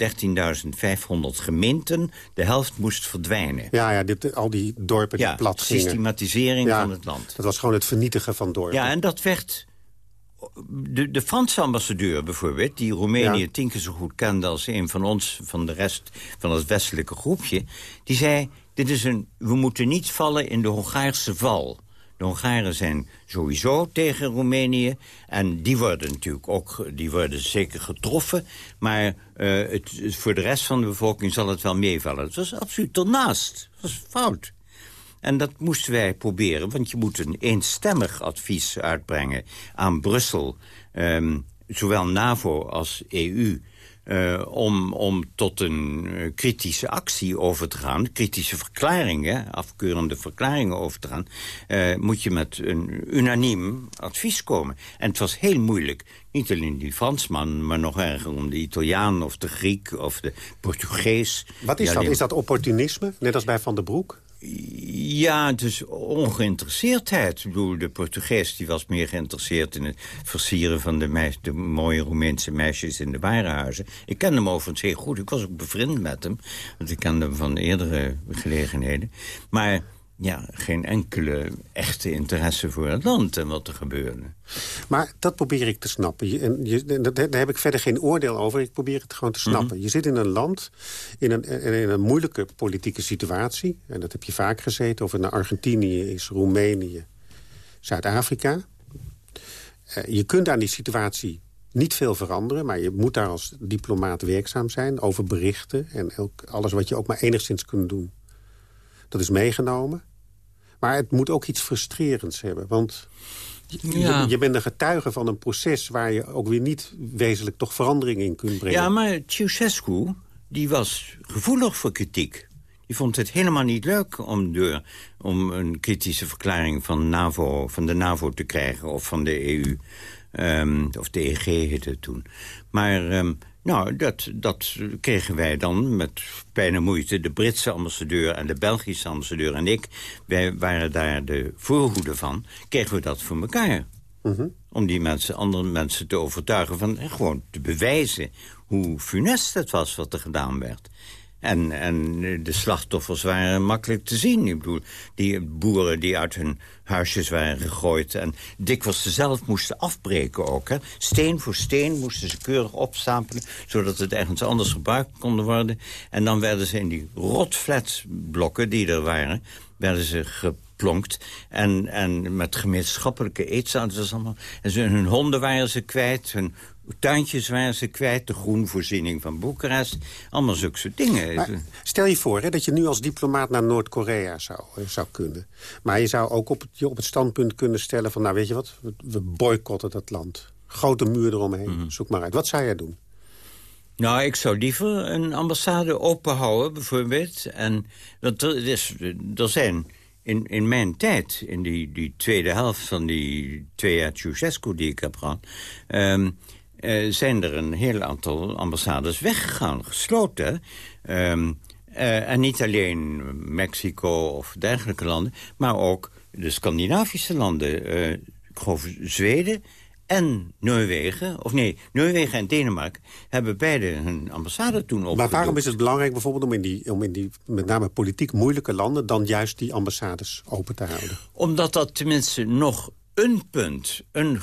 gemeenten, de helft moest verdwijnen. Ja, ja dit, al die dorpen die plat gingen. systematisering van het land. Dat was gewoon het vernietigen van dorpen. Ja, en dat werd... De, de Franse ambassadeur bijvoorbeeld, die Roemenië ja. tien keer zo goed kende als een van ons, van de rest van het westelijke groepje, die zei, dit is een, we moeten niet vallen in de Hongaarse val. De Hongaren zijn sowieso tegen Roemenië. En die worden natuurlijk ook die worden zeker getroffen. Maar uh, het, voor de rest van de bevolking zal het wel meevallen. Het was absoluut ernaast. Het was fout. En dat moesten wij proberen, want je moet een eenstemmig advies uitbrengen aan Brussel. Um, zowel NAVO als EU. Uh, om, om tot een uh, kritische actie over te gaan, kritische verklaringen, afkeurende verklaringen over te gaan, uh, moet je met een unaniem advies komen. En het was heel moeilijk, niet alleen die Fransman, maar nog erger om de Italiaan of de Griek of de Portugees. Wat is dat? Is dat opportunisme, net als bij Van der Broek? Ja, dus ongeïnteresseerdheid. Ik bedoel, de Portugees die was meer geïnteresseerd in het versieren van de, meis, de mooie Roemeense meisjes in de warenhuizen. Ik kende hem overigens heel goed. Ik was ook bevriend met hem. Want ik kende hem van eerdere gelegenheden. Maar ja, geen enkele echte interesse voor het land en wat er gebeurde. Maar dat probeer ik te snappen. En je, daar heb ik verder geen oordeel over. Ik probeer het gewoon te snappen. Mhm. Je zit in een land, in een, in een moeilijke politieke situatie. En dat heb je vaak gezeten. Of het naar Argentinië is, Roemenië, Zuid-Afrika. Uh, je kunt aan die situatie niet veel veranderen. Maar je moet daar als diplomaat werkzaam zijn. Over berichten en ook alles wat je ook maar enigszins kunt doen dat is meegenomen. Maar het moet ook iets frustrerends hebben. Want je, je, bent een getuige van een proces... waar je ook weer niet wezenlijk toch verandering in kunt brengen. Ja, maar Ceausescu die was gevoelig voor kritiek. Die vond het helemaal niet leuk om, door, om een kritische verklaring van, NAVO, van de NAVO te krijgen... of van de EU, um, of de EG heette het toen. Maar um, nou, dat, dat kregen wij dan met pijn en moeite. De Britse ambassadeur en de Belgische ambassadeur en ik... wij waren daar de voorhoede van. Kregen we dat voor elkaar. Mhm. Om die mensen, andere mensen te overtuigen van... En gewoon te bewijzen hoe funest het was wat er gedaan werd. En, en de slachtoffers waren makkelijk te zien. Ik bedoel, die boeren die uit hun huisjes waren gegooid... en dikwijls ze zelf moesten afbreken ook. Hè. Steen voor steen moesten ze keurig opstapelen... zodat het ergens anders gebruikt konden worden. En dan werden ze in die rotflatblokken die er waren... werden ze geplonkt. En, en met gemeenschappelijke eetzaal. allemaal, en ze, hun honden waren ze kwijt, hun tuintjes waren ze kwijt, de groenvoorziening van Boekarest. Allemaal zulke soort dingen. stel je voor hè, dat je nu als diplomaat naar Noord-Korea zou, eh, zou kunnen. Maar je zou ook op het, je op het standpunt kunnen stellen van... nou weet je wat, we boycotten dat land. Grote muur eromheen, mhm. zoek maar uit. Wat zou jij doen? Nou, ik zou liever een ambassade open houden, bijvoorbeeld. En, want er, is, er zijn in, in mijn tijd, in die, die tweede helft van die twee jaar Ceausescu die ik heb gehad... Ehm, uh, zijn er een heel aantal ambassades weggegaan, gesloten. Um, uh, en niet alleen Mexico of dergelijke landen, maar ook de Scandinavische landen. Uh, ik geloof Zweden en Noorwegen, of nee, Noorwegen en Denemarken... hebben beide hun ambassade toen opgedoekt. Maar waarom is het belangrijk bijvoorbeeld om in die, om in die met name politiek moeilijke landen... dan juist die ambassades open te houden? Omdat dat tenminste nog een punt een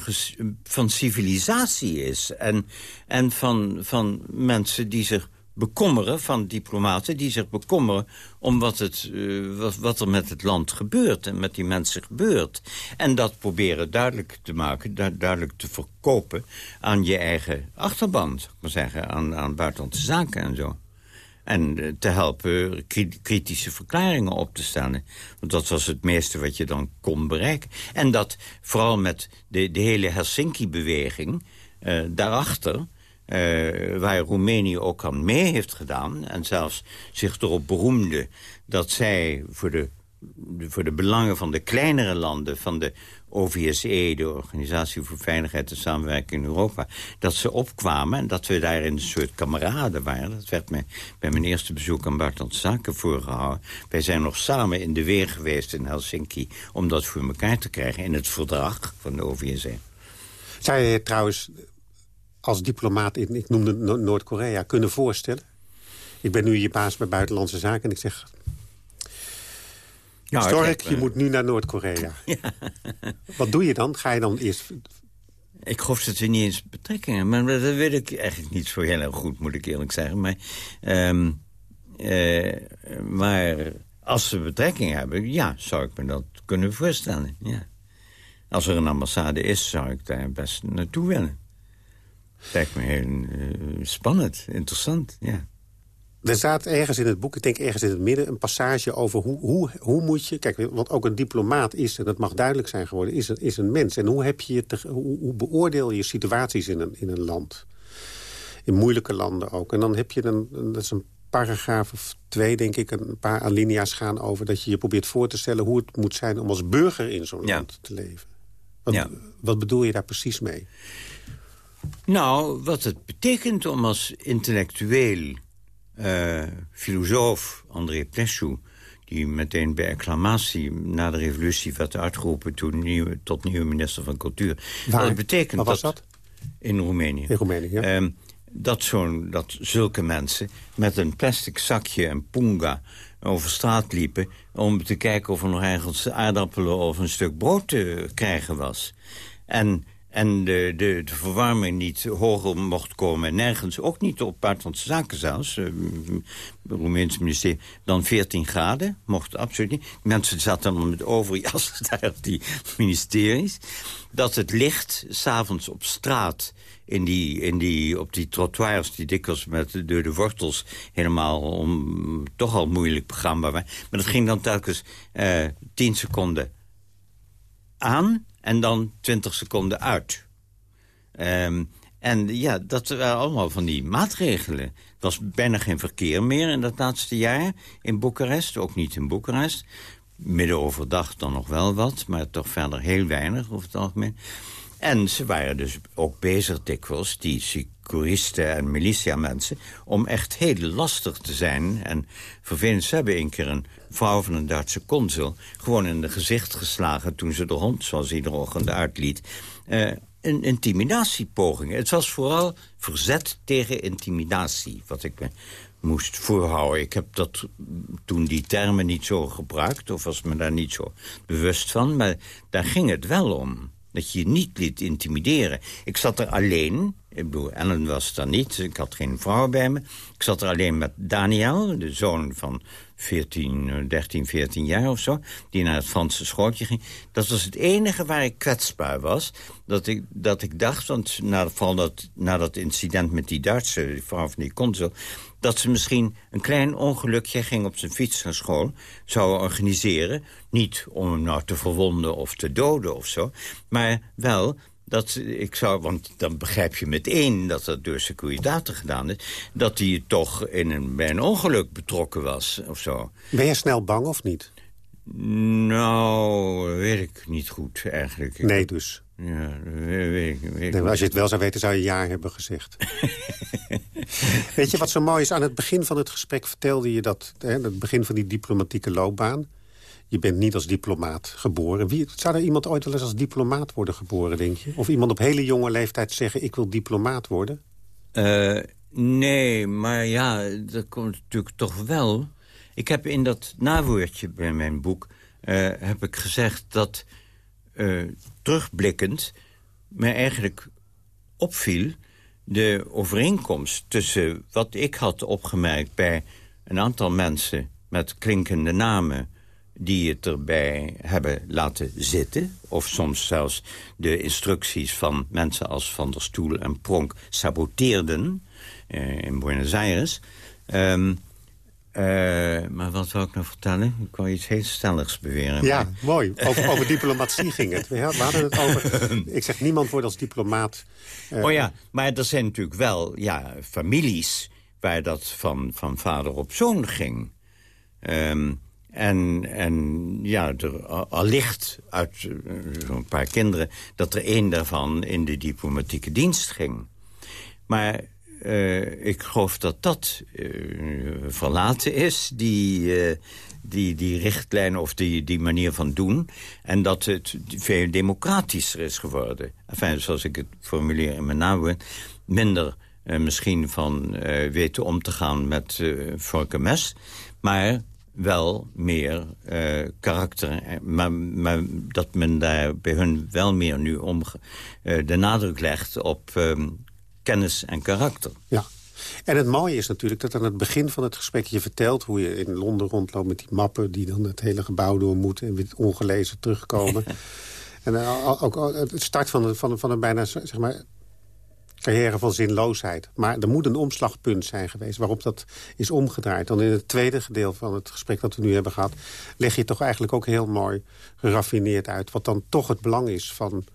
van civilisatie is. En, en van, van mensen die zich bekommeren van diplomaten... die zich bekommeren om wat, het, uh, wat, wat, er met het land gebeurt... en met die mensen gebeurt. En dat proberen duidelijk te maken, du duidelijk te verkopen... aan je eigen achterban, zou ik maar zeggen, aan, aan buitenlandse zaken en zo. En uh, te helpen kritische verklaringen op te stellen. Want dat was het meeste wat je dan kon bereiken. En dat vooral met de, de hele Helsinki-beweging... Uh, daarachter uh, waar Roemenië ook aan mee heeft gedaan... en zelfs zich erop beroemde dat zij voor de, voor de belangen van de kleinere landen... van de OVSE, de Organisatie voor Veiligheid en Samenwerking in Europa... dat ze opkwamen en dat we daarin een soort kameraden waren. Dat werd mij bij mijn eerste bezoek aan Buitenlandse Zaken voorgehouden. Wij zijn nog samen in de weer geweest in Helsinki... om dat voor elkaar te krijgen in het verdrag van de OVSE. Zou je trouwens als diplomaat in, ik noemde Noord-Korea, kunnen voorstellen? Ik ben nu je baas bij Buitenlandse Zaken en ik zeg... Nou, Stork, je moet nu naar Noord-Korea. <laughs> Wat doe je dan? Ga je dan eerst... Ik geloof dat ze niet eens betrekkingen. Maar dat weet ik eigenlijk niet zo heel erg goed, moet ik eerlijk zeggen. Maar, um, uh, maar als ze betrekkingen hebben, ja, zou ik me dat kunnen voorstellen. Ja. Als er een ambassade is, zou ik daar best naartoe willen. Lijkt me heel uh, spannend, interessant, ja. Er staat ergens in het boek, ik denk ergens in het midden... een passage over hoe, hoe, hoe moet je... Kijk, want ook een diplomaat is, en dat mag duidelijk zijn geworden... is een, is een mens. En hoe, heb je te, hoe, hoe, beoordeel je situaties in een, in een land? In moeilijke landen ook. En dan heb je een, dat is een paragraaf of twee, denk ik... een paar alinea's gaan over dat je je probeert voor te stellen... hoe het moet zijn om als burger in zo'n land te leven. Wat, ja. wat bedoel je daar precies mee? Nou, wat het betekent om als intellectueel uh, filosoof André Plessou... die meteen bij acclamatie na de revolutie werd uitgeroepen... Toen nieuw, tot nieuwe minister van Cultuur. Waar? Dat betekent Waar was dat, In Roemenië. In Roemenië, ja. Um, dat, zo'n dat zulke mensen met een plastic zakje en punga over straat liepen... om te kijken of er nog ergens aardappelen of een stuk brood te krijgen was. En en de, de, de, verwarming niet hoger mocht komen. Nergens, ook niet op buitenlandse zaken zelfs. Het Roemeense ministerie. Dan 14 graden. Mocht absoluut niet. Mensen zaten dan met overjas <laughs> daar op die ministeries. Dat het licht s'avonds op straat... In die, in die, op die trottoirs die dikwijls met, door de wortels... helemaal om, toch al moeilijk begaanbaar waren. Maar dat ging dan telkens uh, 10 seconden aan en dan 20 seconden uit. Um, en ja, dat waren allemaal van die maatregelen. Er was bijna geen verkeer meer in dat laatste jaar in Boekarest. Ook niet in Boekarest. Midden overdag dan nog wel wat, maar toch verder heel weinig over het algemeen. En ze waren dus ook bezig dikwijls, die securisten en militiamensen... om echt heel lastig te zijn. En vervelend, ze hebben een keer een vrouw van een Duitse consul... gewoon in de gezicht geslagen toen ze de hond, zoals iedere ochtend uitliet... Uh, een intimidatiepoging. Het was vooral verzet tegen intimidatie, wat ik me moest voorhouden. Ik heb dat toen die termen niet zo gebruikt... of was me daar niet zo bewust van, maar daar ging het wel om. Dat je je niet liet intimideren. Ik zat er alleen. Ik bedoel, Ellen was er niet. Ik had geen vrouw bij me. Ik zat er alleen met Daniel, de zoon van 14, 13, 14 jaar of zo... die naar het Franse schooltje ging. Dat was het enige waar ik kwetsbaar was. Dat ik, dat ik dacht, want na, dat, na dat incident met die Duitse... vrouw van die consul dat ze misschien een klein ongelukje... ging op zijn fiets naar school, zouden organiseren. Niet om hem nou te verwonden of te doden of zo. Maar wel dat ik zou, want dan begrijp je meteen dat dat door Securitate gedaan is... dat hij toch in een, bij een ongeluk betrokken was of zo. Ben je snel bang of niet? Nou, weet ik niet goed eigenlijk. Nee dus? Ja, weet ik, weet als je het wel zou weten, zou je ja hebben gezegd. <laughs> weet je wat zo mooi is? Aan het begin van het gesprek vertelde je dat... Hè, het begin van die diplomatieke loopbaan... Je bent niet als diplomaat geboren. Wie, zou er iemand ooit wel eens als diplomaat worden geboren, denk je? Of iemand op hele jonge leeftijd zeggen, ik wil diplomaat worden? Uh, nee, maar ja, dat komt natuurlijk toch wel. Ik heb in dat nawoordje bij mijn boek... Uh, heb ik gezegd dat uh, terugblikkend... mij eigenlijk opviel de overeenkomst tussen wat ik had opgemerkt... bij een aantal mensen met klinkende namen die het erbij hebben laten zitten... of soms zelfs de instructies van mensen als Van der Stoel en Pronk saboteerden eh, in Buenos Aires... Um, maar wat wil ik nou vertellen? Ik wou iets heel stelligs beweren. Ja, mooi. <laughs> Over, over, diplomatie ging het. We hadden het over... <laughs> Ik zeg, niemand wordt als diplomaat... Uh, oh ja, maar er zijn natuurlijk wel ja, families... waar dat van, van vader op zoon ging. Um, en, en ja, er allicht uit uh, zo'n paar kinderen... dat er één daarvan in de diplomatieke dienst ging. Maar uh, ik geloof dat dat uh, verlaten is, die, die, die richtlijn of die, die manier van doen. En dat het veel democratischer is geworden. Enfin, zoals ik het formuleer in mijn nawoord. Minder misschien van weten om te gaan met uh, mes. Maar wel meer karakter. Maar, dat men daar bij hun wel meer nu om de nadruk legt op um, kennis en karakter. Ja. En het mooie is natuurlijk dat aan het begin van het gesprek je vertelt... hoe je in Londen rondloopt met die mappen die dan het hele gebouw door moeten... en weer ongelezen terugkomen. <laughs> en uh, ook het start van, de, van, van een bijna zeg maar, carrière van zinloosheid. Maar er moet een omslagpunt zijn geweest waarop dat is omgedraaid. Dan in het tweede gedeelte van het gesprek dat we nu hebben gehad... leg je toch eigenlijk ook heel mooi geraffineerd uit... wat dan toch het belang is van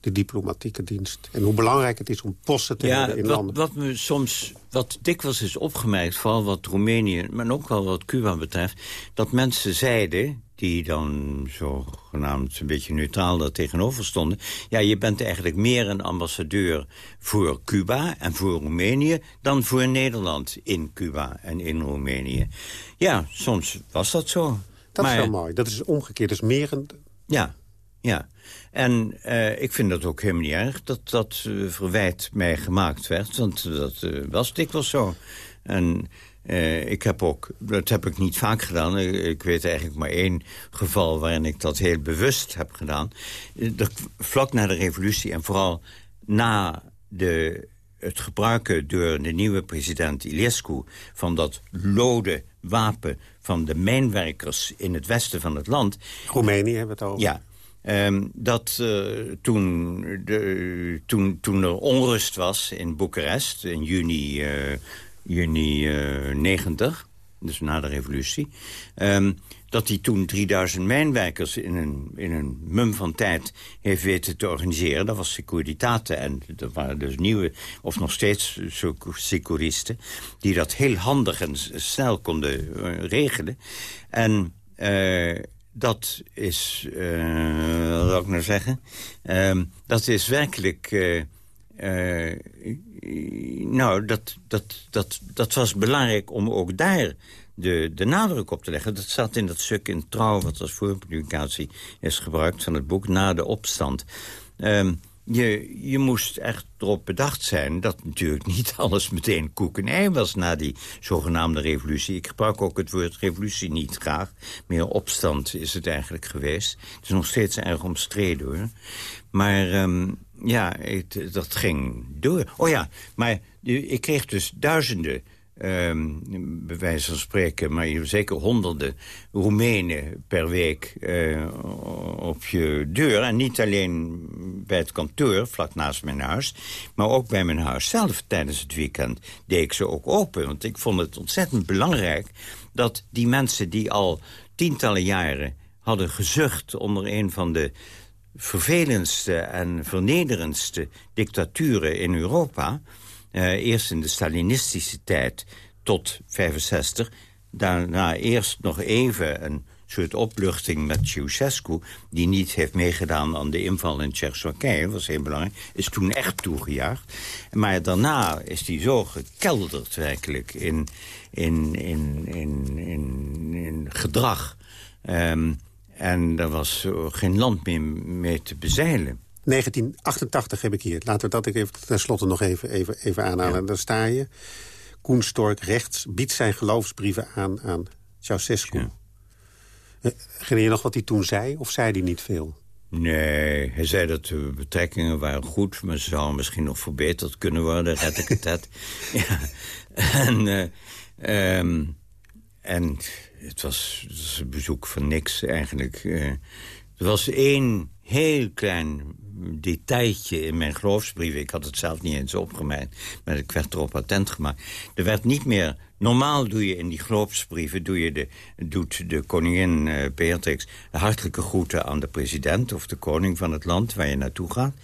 de diplomatieke dienst. En hoe belangrijk het is om posten te hebben in wat, landen. Wat me soms, wat dikwijls is opgemerkt, vooral wat Roemenië... maar ook wel wat Cuba betreft, dat mensen zeiden die dan zogenaamd een beetje neutraal daar tegenover stonden... ja, je bent eigenlijk meer een ambassadeur voor Cuba en voor Roemenië... dan voor Nederland in Cuba en in Roemenië. Ja, soms was dat zo. Dat is wel mooi. Dat is omgekeerd. Dat is meer een... Ja, ja. En uh, ik vind dat ook helemaal niet erg dat dat uh, verwijt mij gemaakt werd. Want dat uh, was dikwijls zo. En ik heb ook, dat heb ik niet vaak gedaan. Ik, weet eigenlijk maar één geval waarin ik dat heel bewust heb gedaan. Vlak na de revolutie en vooral na de, het gebruiken door de nieuwe president Iliescu... van dat lode wapen van de mijnwerkers in het westen van het land... Roemenië hebben we het over. Ja, Um, dat uh, toen, de, toen, toen er onrust was in Boekarest in juni, uh, juni uh, 90, dus na de revolutie... Um, dat hij toen 3000 mijnwerkers in een, in een mum van tijd heeft weten te organiseren. Dat was Securitate en dat waren dus nieuwe, of nog steeds securisten... die dat heel handig en snel konden regelen. En... Dat is, uh, wat wil ik nou zeggen? Uh, dat is werkelijk... Uh, uh, nou, dat, dat, dat, dat was belangrijk om ook daar de, de nadruk op te leggen. Dat zat in dat stuk in Trouw, wat als voorpublicatie is gebruikt... van het boek Na de Opstand. Um, je, je moest echt erop bedacht zijn dat natuurlijk niet <laughs> alles meteen koek en ei was na die zogenaamde revolutie. Ik gebruik ook het woord revolutie niet graag. Meer opstand is het eigenlijk geweest. Het is nog steeds erg omstreden hoor. Maar um, ja, het, dat ging door. Oh ja, maar ik kreeg dus duizenden Um, bij wijze van spreken, maar zeker honderden Roemenen per week uh, op je deur. En niet alleen bij het kantoor, vlak naast mijn huis... maar ook bij mijn huis zelf tijdens het weekend deed ik ze ook open. Want ik vond het ontzettend belangrijk dat die mensen die al tientallen jaren hadden gezucht... onder een van de vervelendste en vernederendste dictaturen in Europa... Uh, eerst in de Stalinistische tijd tot 65. Daarna eerst nog even een soort opluchting met Ceausescu... die niet heeft meegedaan aan de inval in Tsjechoslowakije. Was heel belangrijk. Is toen echt toegejaagd. Maar daarna is hij zo gekelderd werkelijk in, in, in, in, in, gedrag. Um, en er was geen land meer mee te bezeilen. 1988 heb ik hier. Laten we dat even tenslotte nog even, even, even aanhalen. Ja. Daar sta je. Koen Stork rechts biedt zijn geloofsbrieven aan, aan Ceausescu. Ja. Herinner je nog wat hij toen zei? Of zei hij niet veel? Nee, hij zei dat de betrekkingen waren goed... maar ze zouden misschien nog verbeterd kunnen worden, red ik het het. <laughs> ja. En, uh, um, en het was, het was, een bezoek van niks eigenlijk. Uh, er was één heel klein detailtje in mijn geloofsbrief. Ik had het zelf niet eens opgemerkt, maar ik werd erop attent gemaakt. Er werd niet meer... Normaal doe je in die geloofsbrieven... Doe je de, doet de koningin uh, Beatrix de hartelijke groeten aan de president... of de koning van het land waar je naartoe gaat.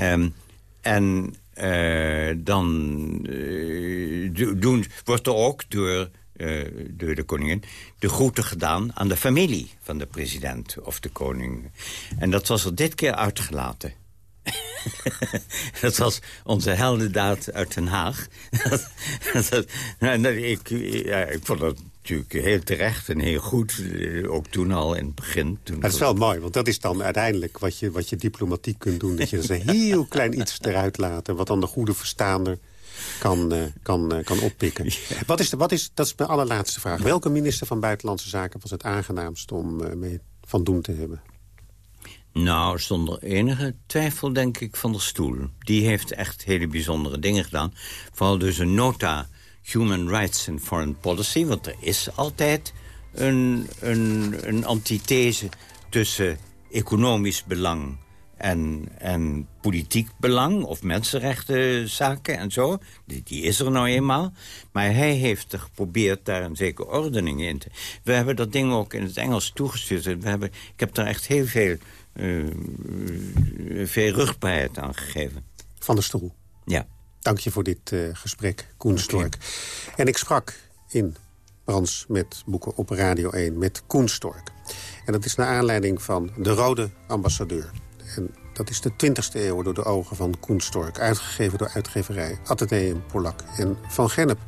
Um, en uh, dan uh, doen, wordt er ook door uh, door de koningin... de groeten gedaan aan de familie van de president of de koning. En dat was er dit keer uitgelaten. <laughs> dat was onze heldendaad uit Den Haag. <laughs> dat, ik, ja, ik vond dat natuurlijk heel terecht en heel goed. Ook toen al in het begin. Toen dat is wel mooi, want dat is dan uiteindelijk wat je, wat je diplomatiek kunt doen. Dat je dus een <laughs> heel klein iets eruit laat. Wat dan de goede verstaander kan, uh, kan, uh, kan oppikken. <laughs> Ja. Wat is de, wat is, dat is mijn allerlaatste vraag. Welke minister van Buitenlandse Zaken was het aangenaamst om uh, mee van doen te hebben? Nou, zonder enige twijfel denk ik van de stoel. Die heeft echt hele bijzondere dingen gedaan. Vooral dus een nota Human Rights and Foreign Policy. Want er is altijd een, een, een antithese tussen economisch belang en, en politiek belang of mensenrechtenzaken en zo. Die, die, is er nou eenmaal. Maar hij heeft er geprobeerd daar een zekere ordening in te... We hebben dat ding ook in het Engels toegestuurd. We hebben, ik heb daar echt heel veel, uh, veel rugbaarheid aan gegeven. Van de stoel. Ja. Dank je voor dit uh, gesprek, Koen Stork. En ik sprak in Brans met Boeken op Radio 1 met Koen Stork. En dat is naar aanleiding van De Rode Ambassadeur. En dat is de 20e eeuw door de ogen van Koen Stork. Uitgegeven door uitgeverij Atheneum Polak en Van Gennep.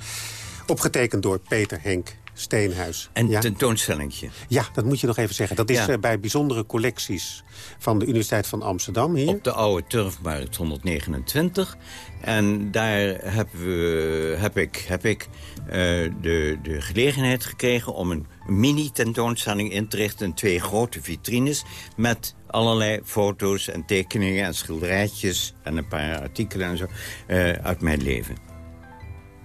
Opgetekend door Peter Henk Steenhuis. En ja? tentoonstellingje. Ja, dat moet je nog even zeggen. Dat is ja. uh, bij bijzondere collecties van de Universiteit van Amsterdam hier. Op de oude Turfmarkt 129. En daar heb, we, heb ik, heb ik uh, de, de gelegenheid gekregen om een mini-tentoonstelling in te richten. Twee grote vitrines met allerlei foto's en tekeningen en schilderijtjes... en een paar artikelen en zo uh, uit mijn leven.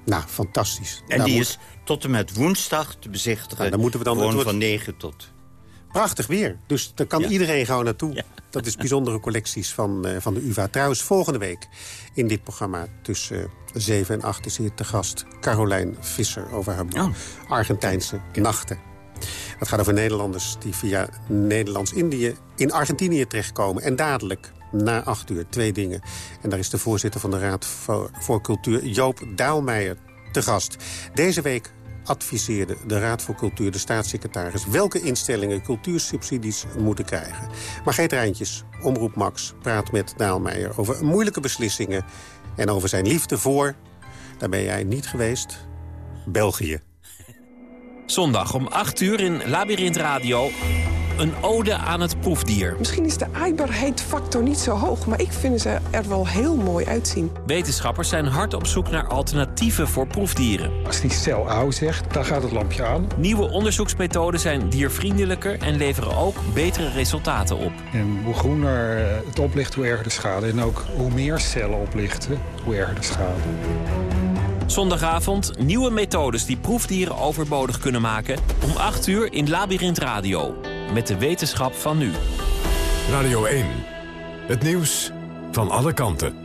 Nou, fantastisch. En nou, die moet... is tot en met woensdag te bezichtigen. Nou, dan moeten we dan gewoon van 9 tot... Prachtig weer. Dus daar kan ja. iedereen gewoon naartoe. Ja. Dat is bijzondere collecties van, uh, van de UvA. Trouwens, volgende week in dit programma tussen uh, 7 en 8 is hier te gast Carolijn Visser over haar boek oh. Argentijnse Nachten. Dat gaat over Nederlanders die via Nederlands-Indië in Argentinië terechtkomen. En dadelijk, na acht uur, twee dingen. En daar is de voorzitter van de Raad voor, voor Cultuur, Joop Daalmeijer, te gast. Deze week adviseerde de Raad voor Cultuur, de staatssecretaris... welke instellingen cultuursubsidies moeten krijgen. Margreet Rijntjes, Omroep Max, praat met Daalmeijer... over moeilijke beslissingen en over zijn liefde voor... daar ben jij niet geweest, België. Zondag om 8 uur in Labyrinth Radio. Een ode aan het proefdier. Misschien is de aaibaarheidsfactor niet zo hoog... maar ik vind ze er wel heel mooi uitzien. Wetenschappers zijn hard op zoek naar alternatieven voor proefdieren. Als die cel oud zegt, dan gaat het lampje aan. Nieuwe onderzoeksmethoden zijn diervriendelijker... en leveren ook betere resultaten op. En hoe groener het oplicht, hoe erger de schade. En ook hoe meer cellen oplichten, hoe erger de schade. Zondagavond nieuwe methodes die proefdieren overbodig kunnen maken... om 8 uur in Labyrinth Radio. Met de wetenschap van nu. Radio 1. Het nieuws van alle kanten.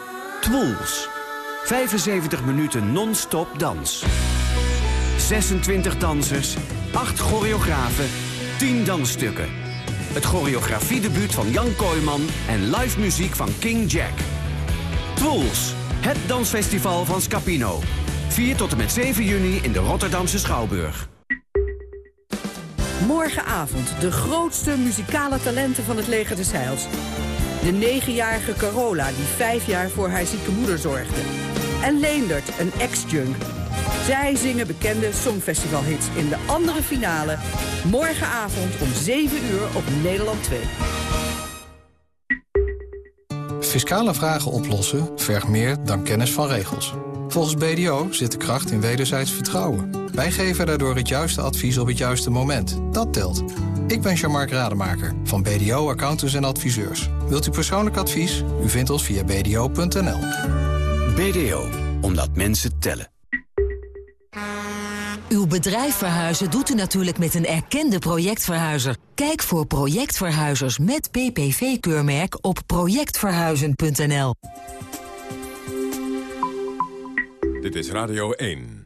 Twools. 75 minuten non-stop dans. 26 dansers, 8 choreografen, 10 dansstukken. Het choreografiedebuut van Jan Kooijman en live muziek van King Jack. Twools, het dansfestival van Scapino. 4 tot en met 7 juni in de Rotterdamse Schouwburg. Morgenavond de grootste muzikale talenten van het leger des Heils. De negenjarige Carola die vijf jaar voor haar zieke moeder zorgde. En Leendert, een ex-junk. Zij zingen bekende songfestivalhits in de andere finale. Morgenavond om 7 uur op Nederland 2. Fiscale vragen oplossen vergt meer dan kennis van regels. Volgens BDO zit de kracht in wederzijds vertrouwen. Wij geven daardoor het juiste advies op het juiste moment. Dat telt. Ik ben Jean-Marc Rademaker van BDO Accountants en Adviseurs. Wilt u persoonlijk advies? U vindt ons via bdo.nl. BDO, omdat mensen tellen. Uw bedrijf verhuizen doet u natuurlijk met een erkende projectverhuizer. Kijk voor projectverhuizers met PPV-keurmerk op projectverhuizen.nl. Dit is Radio 1.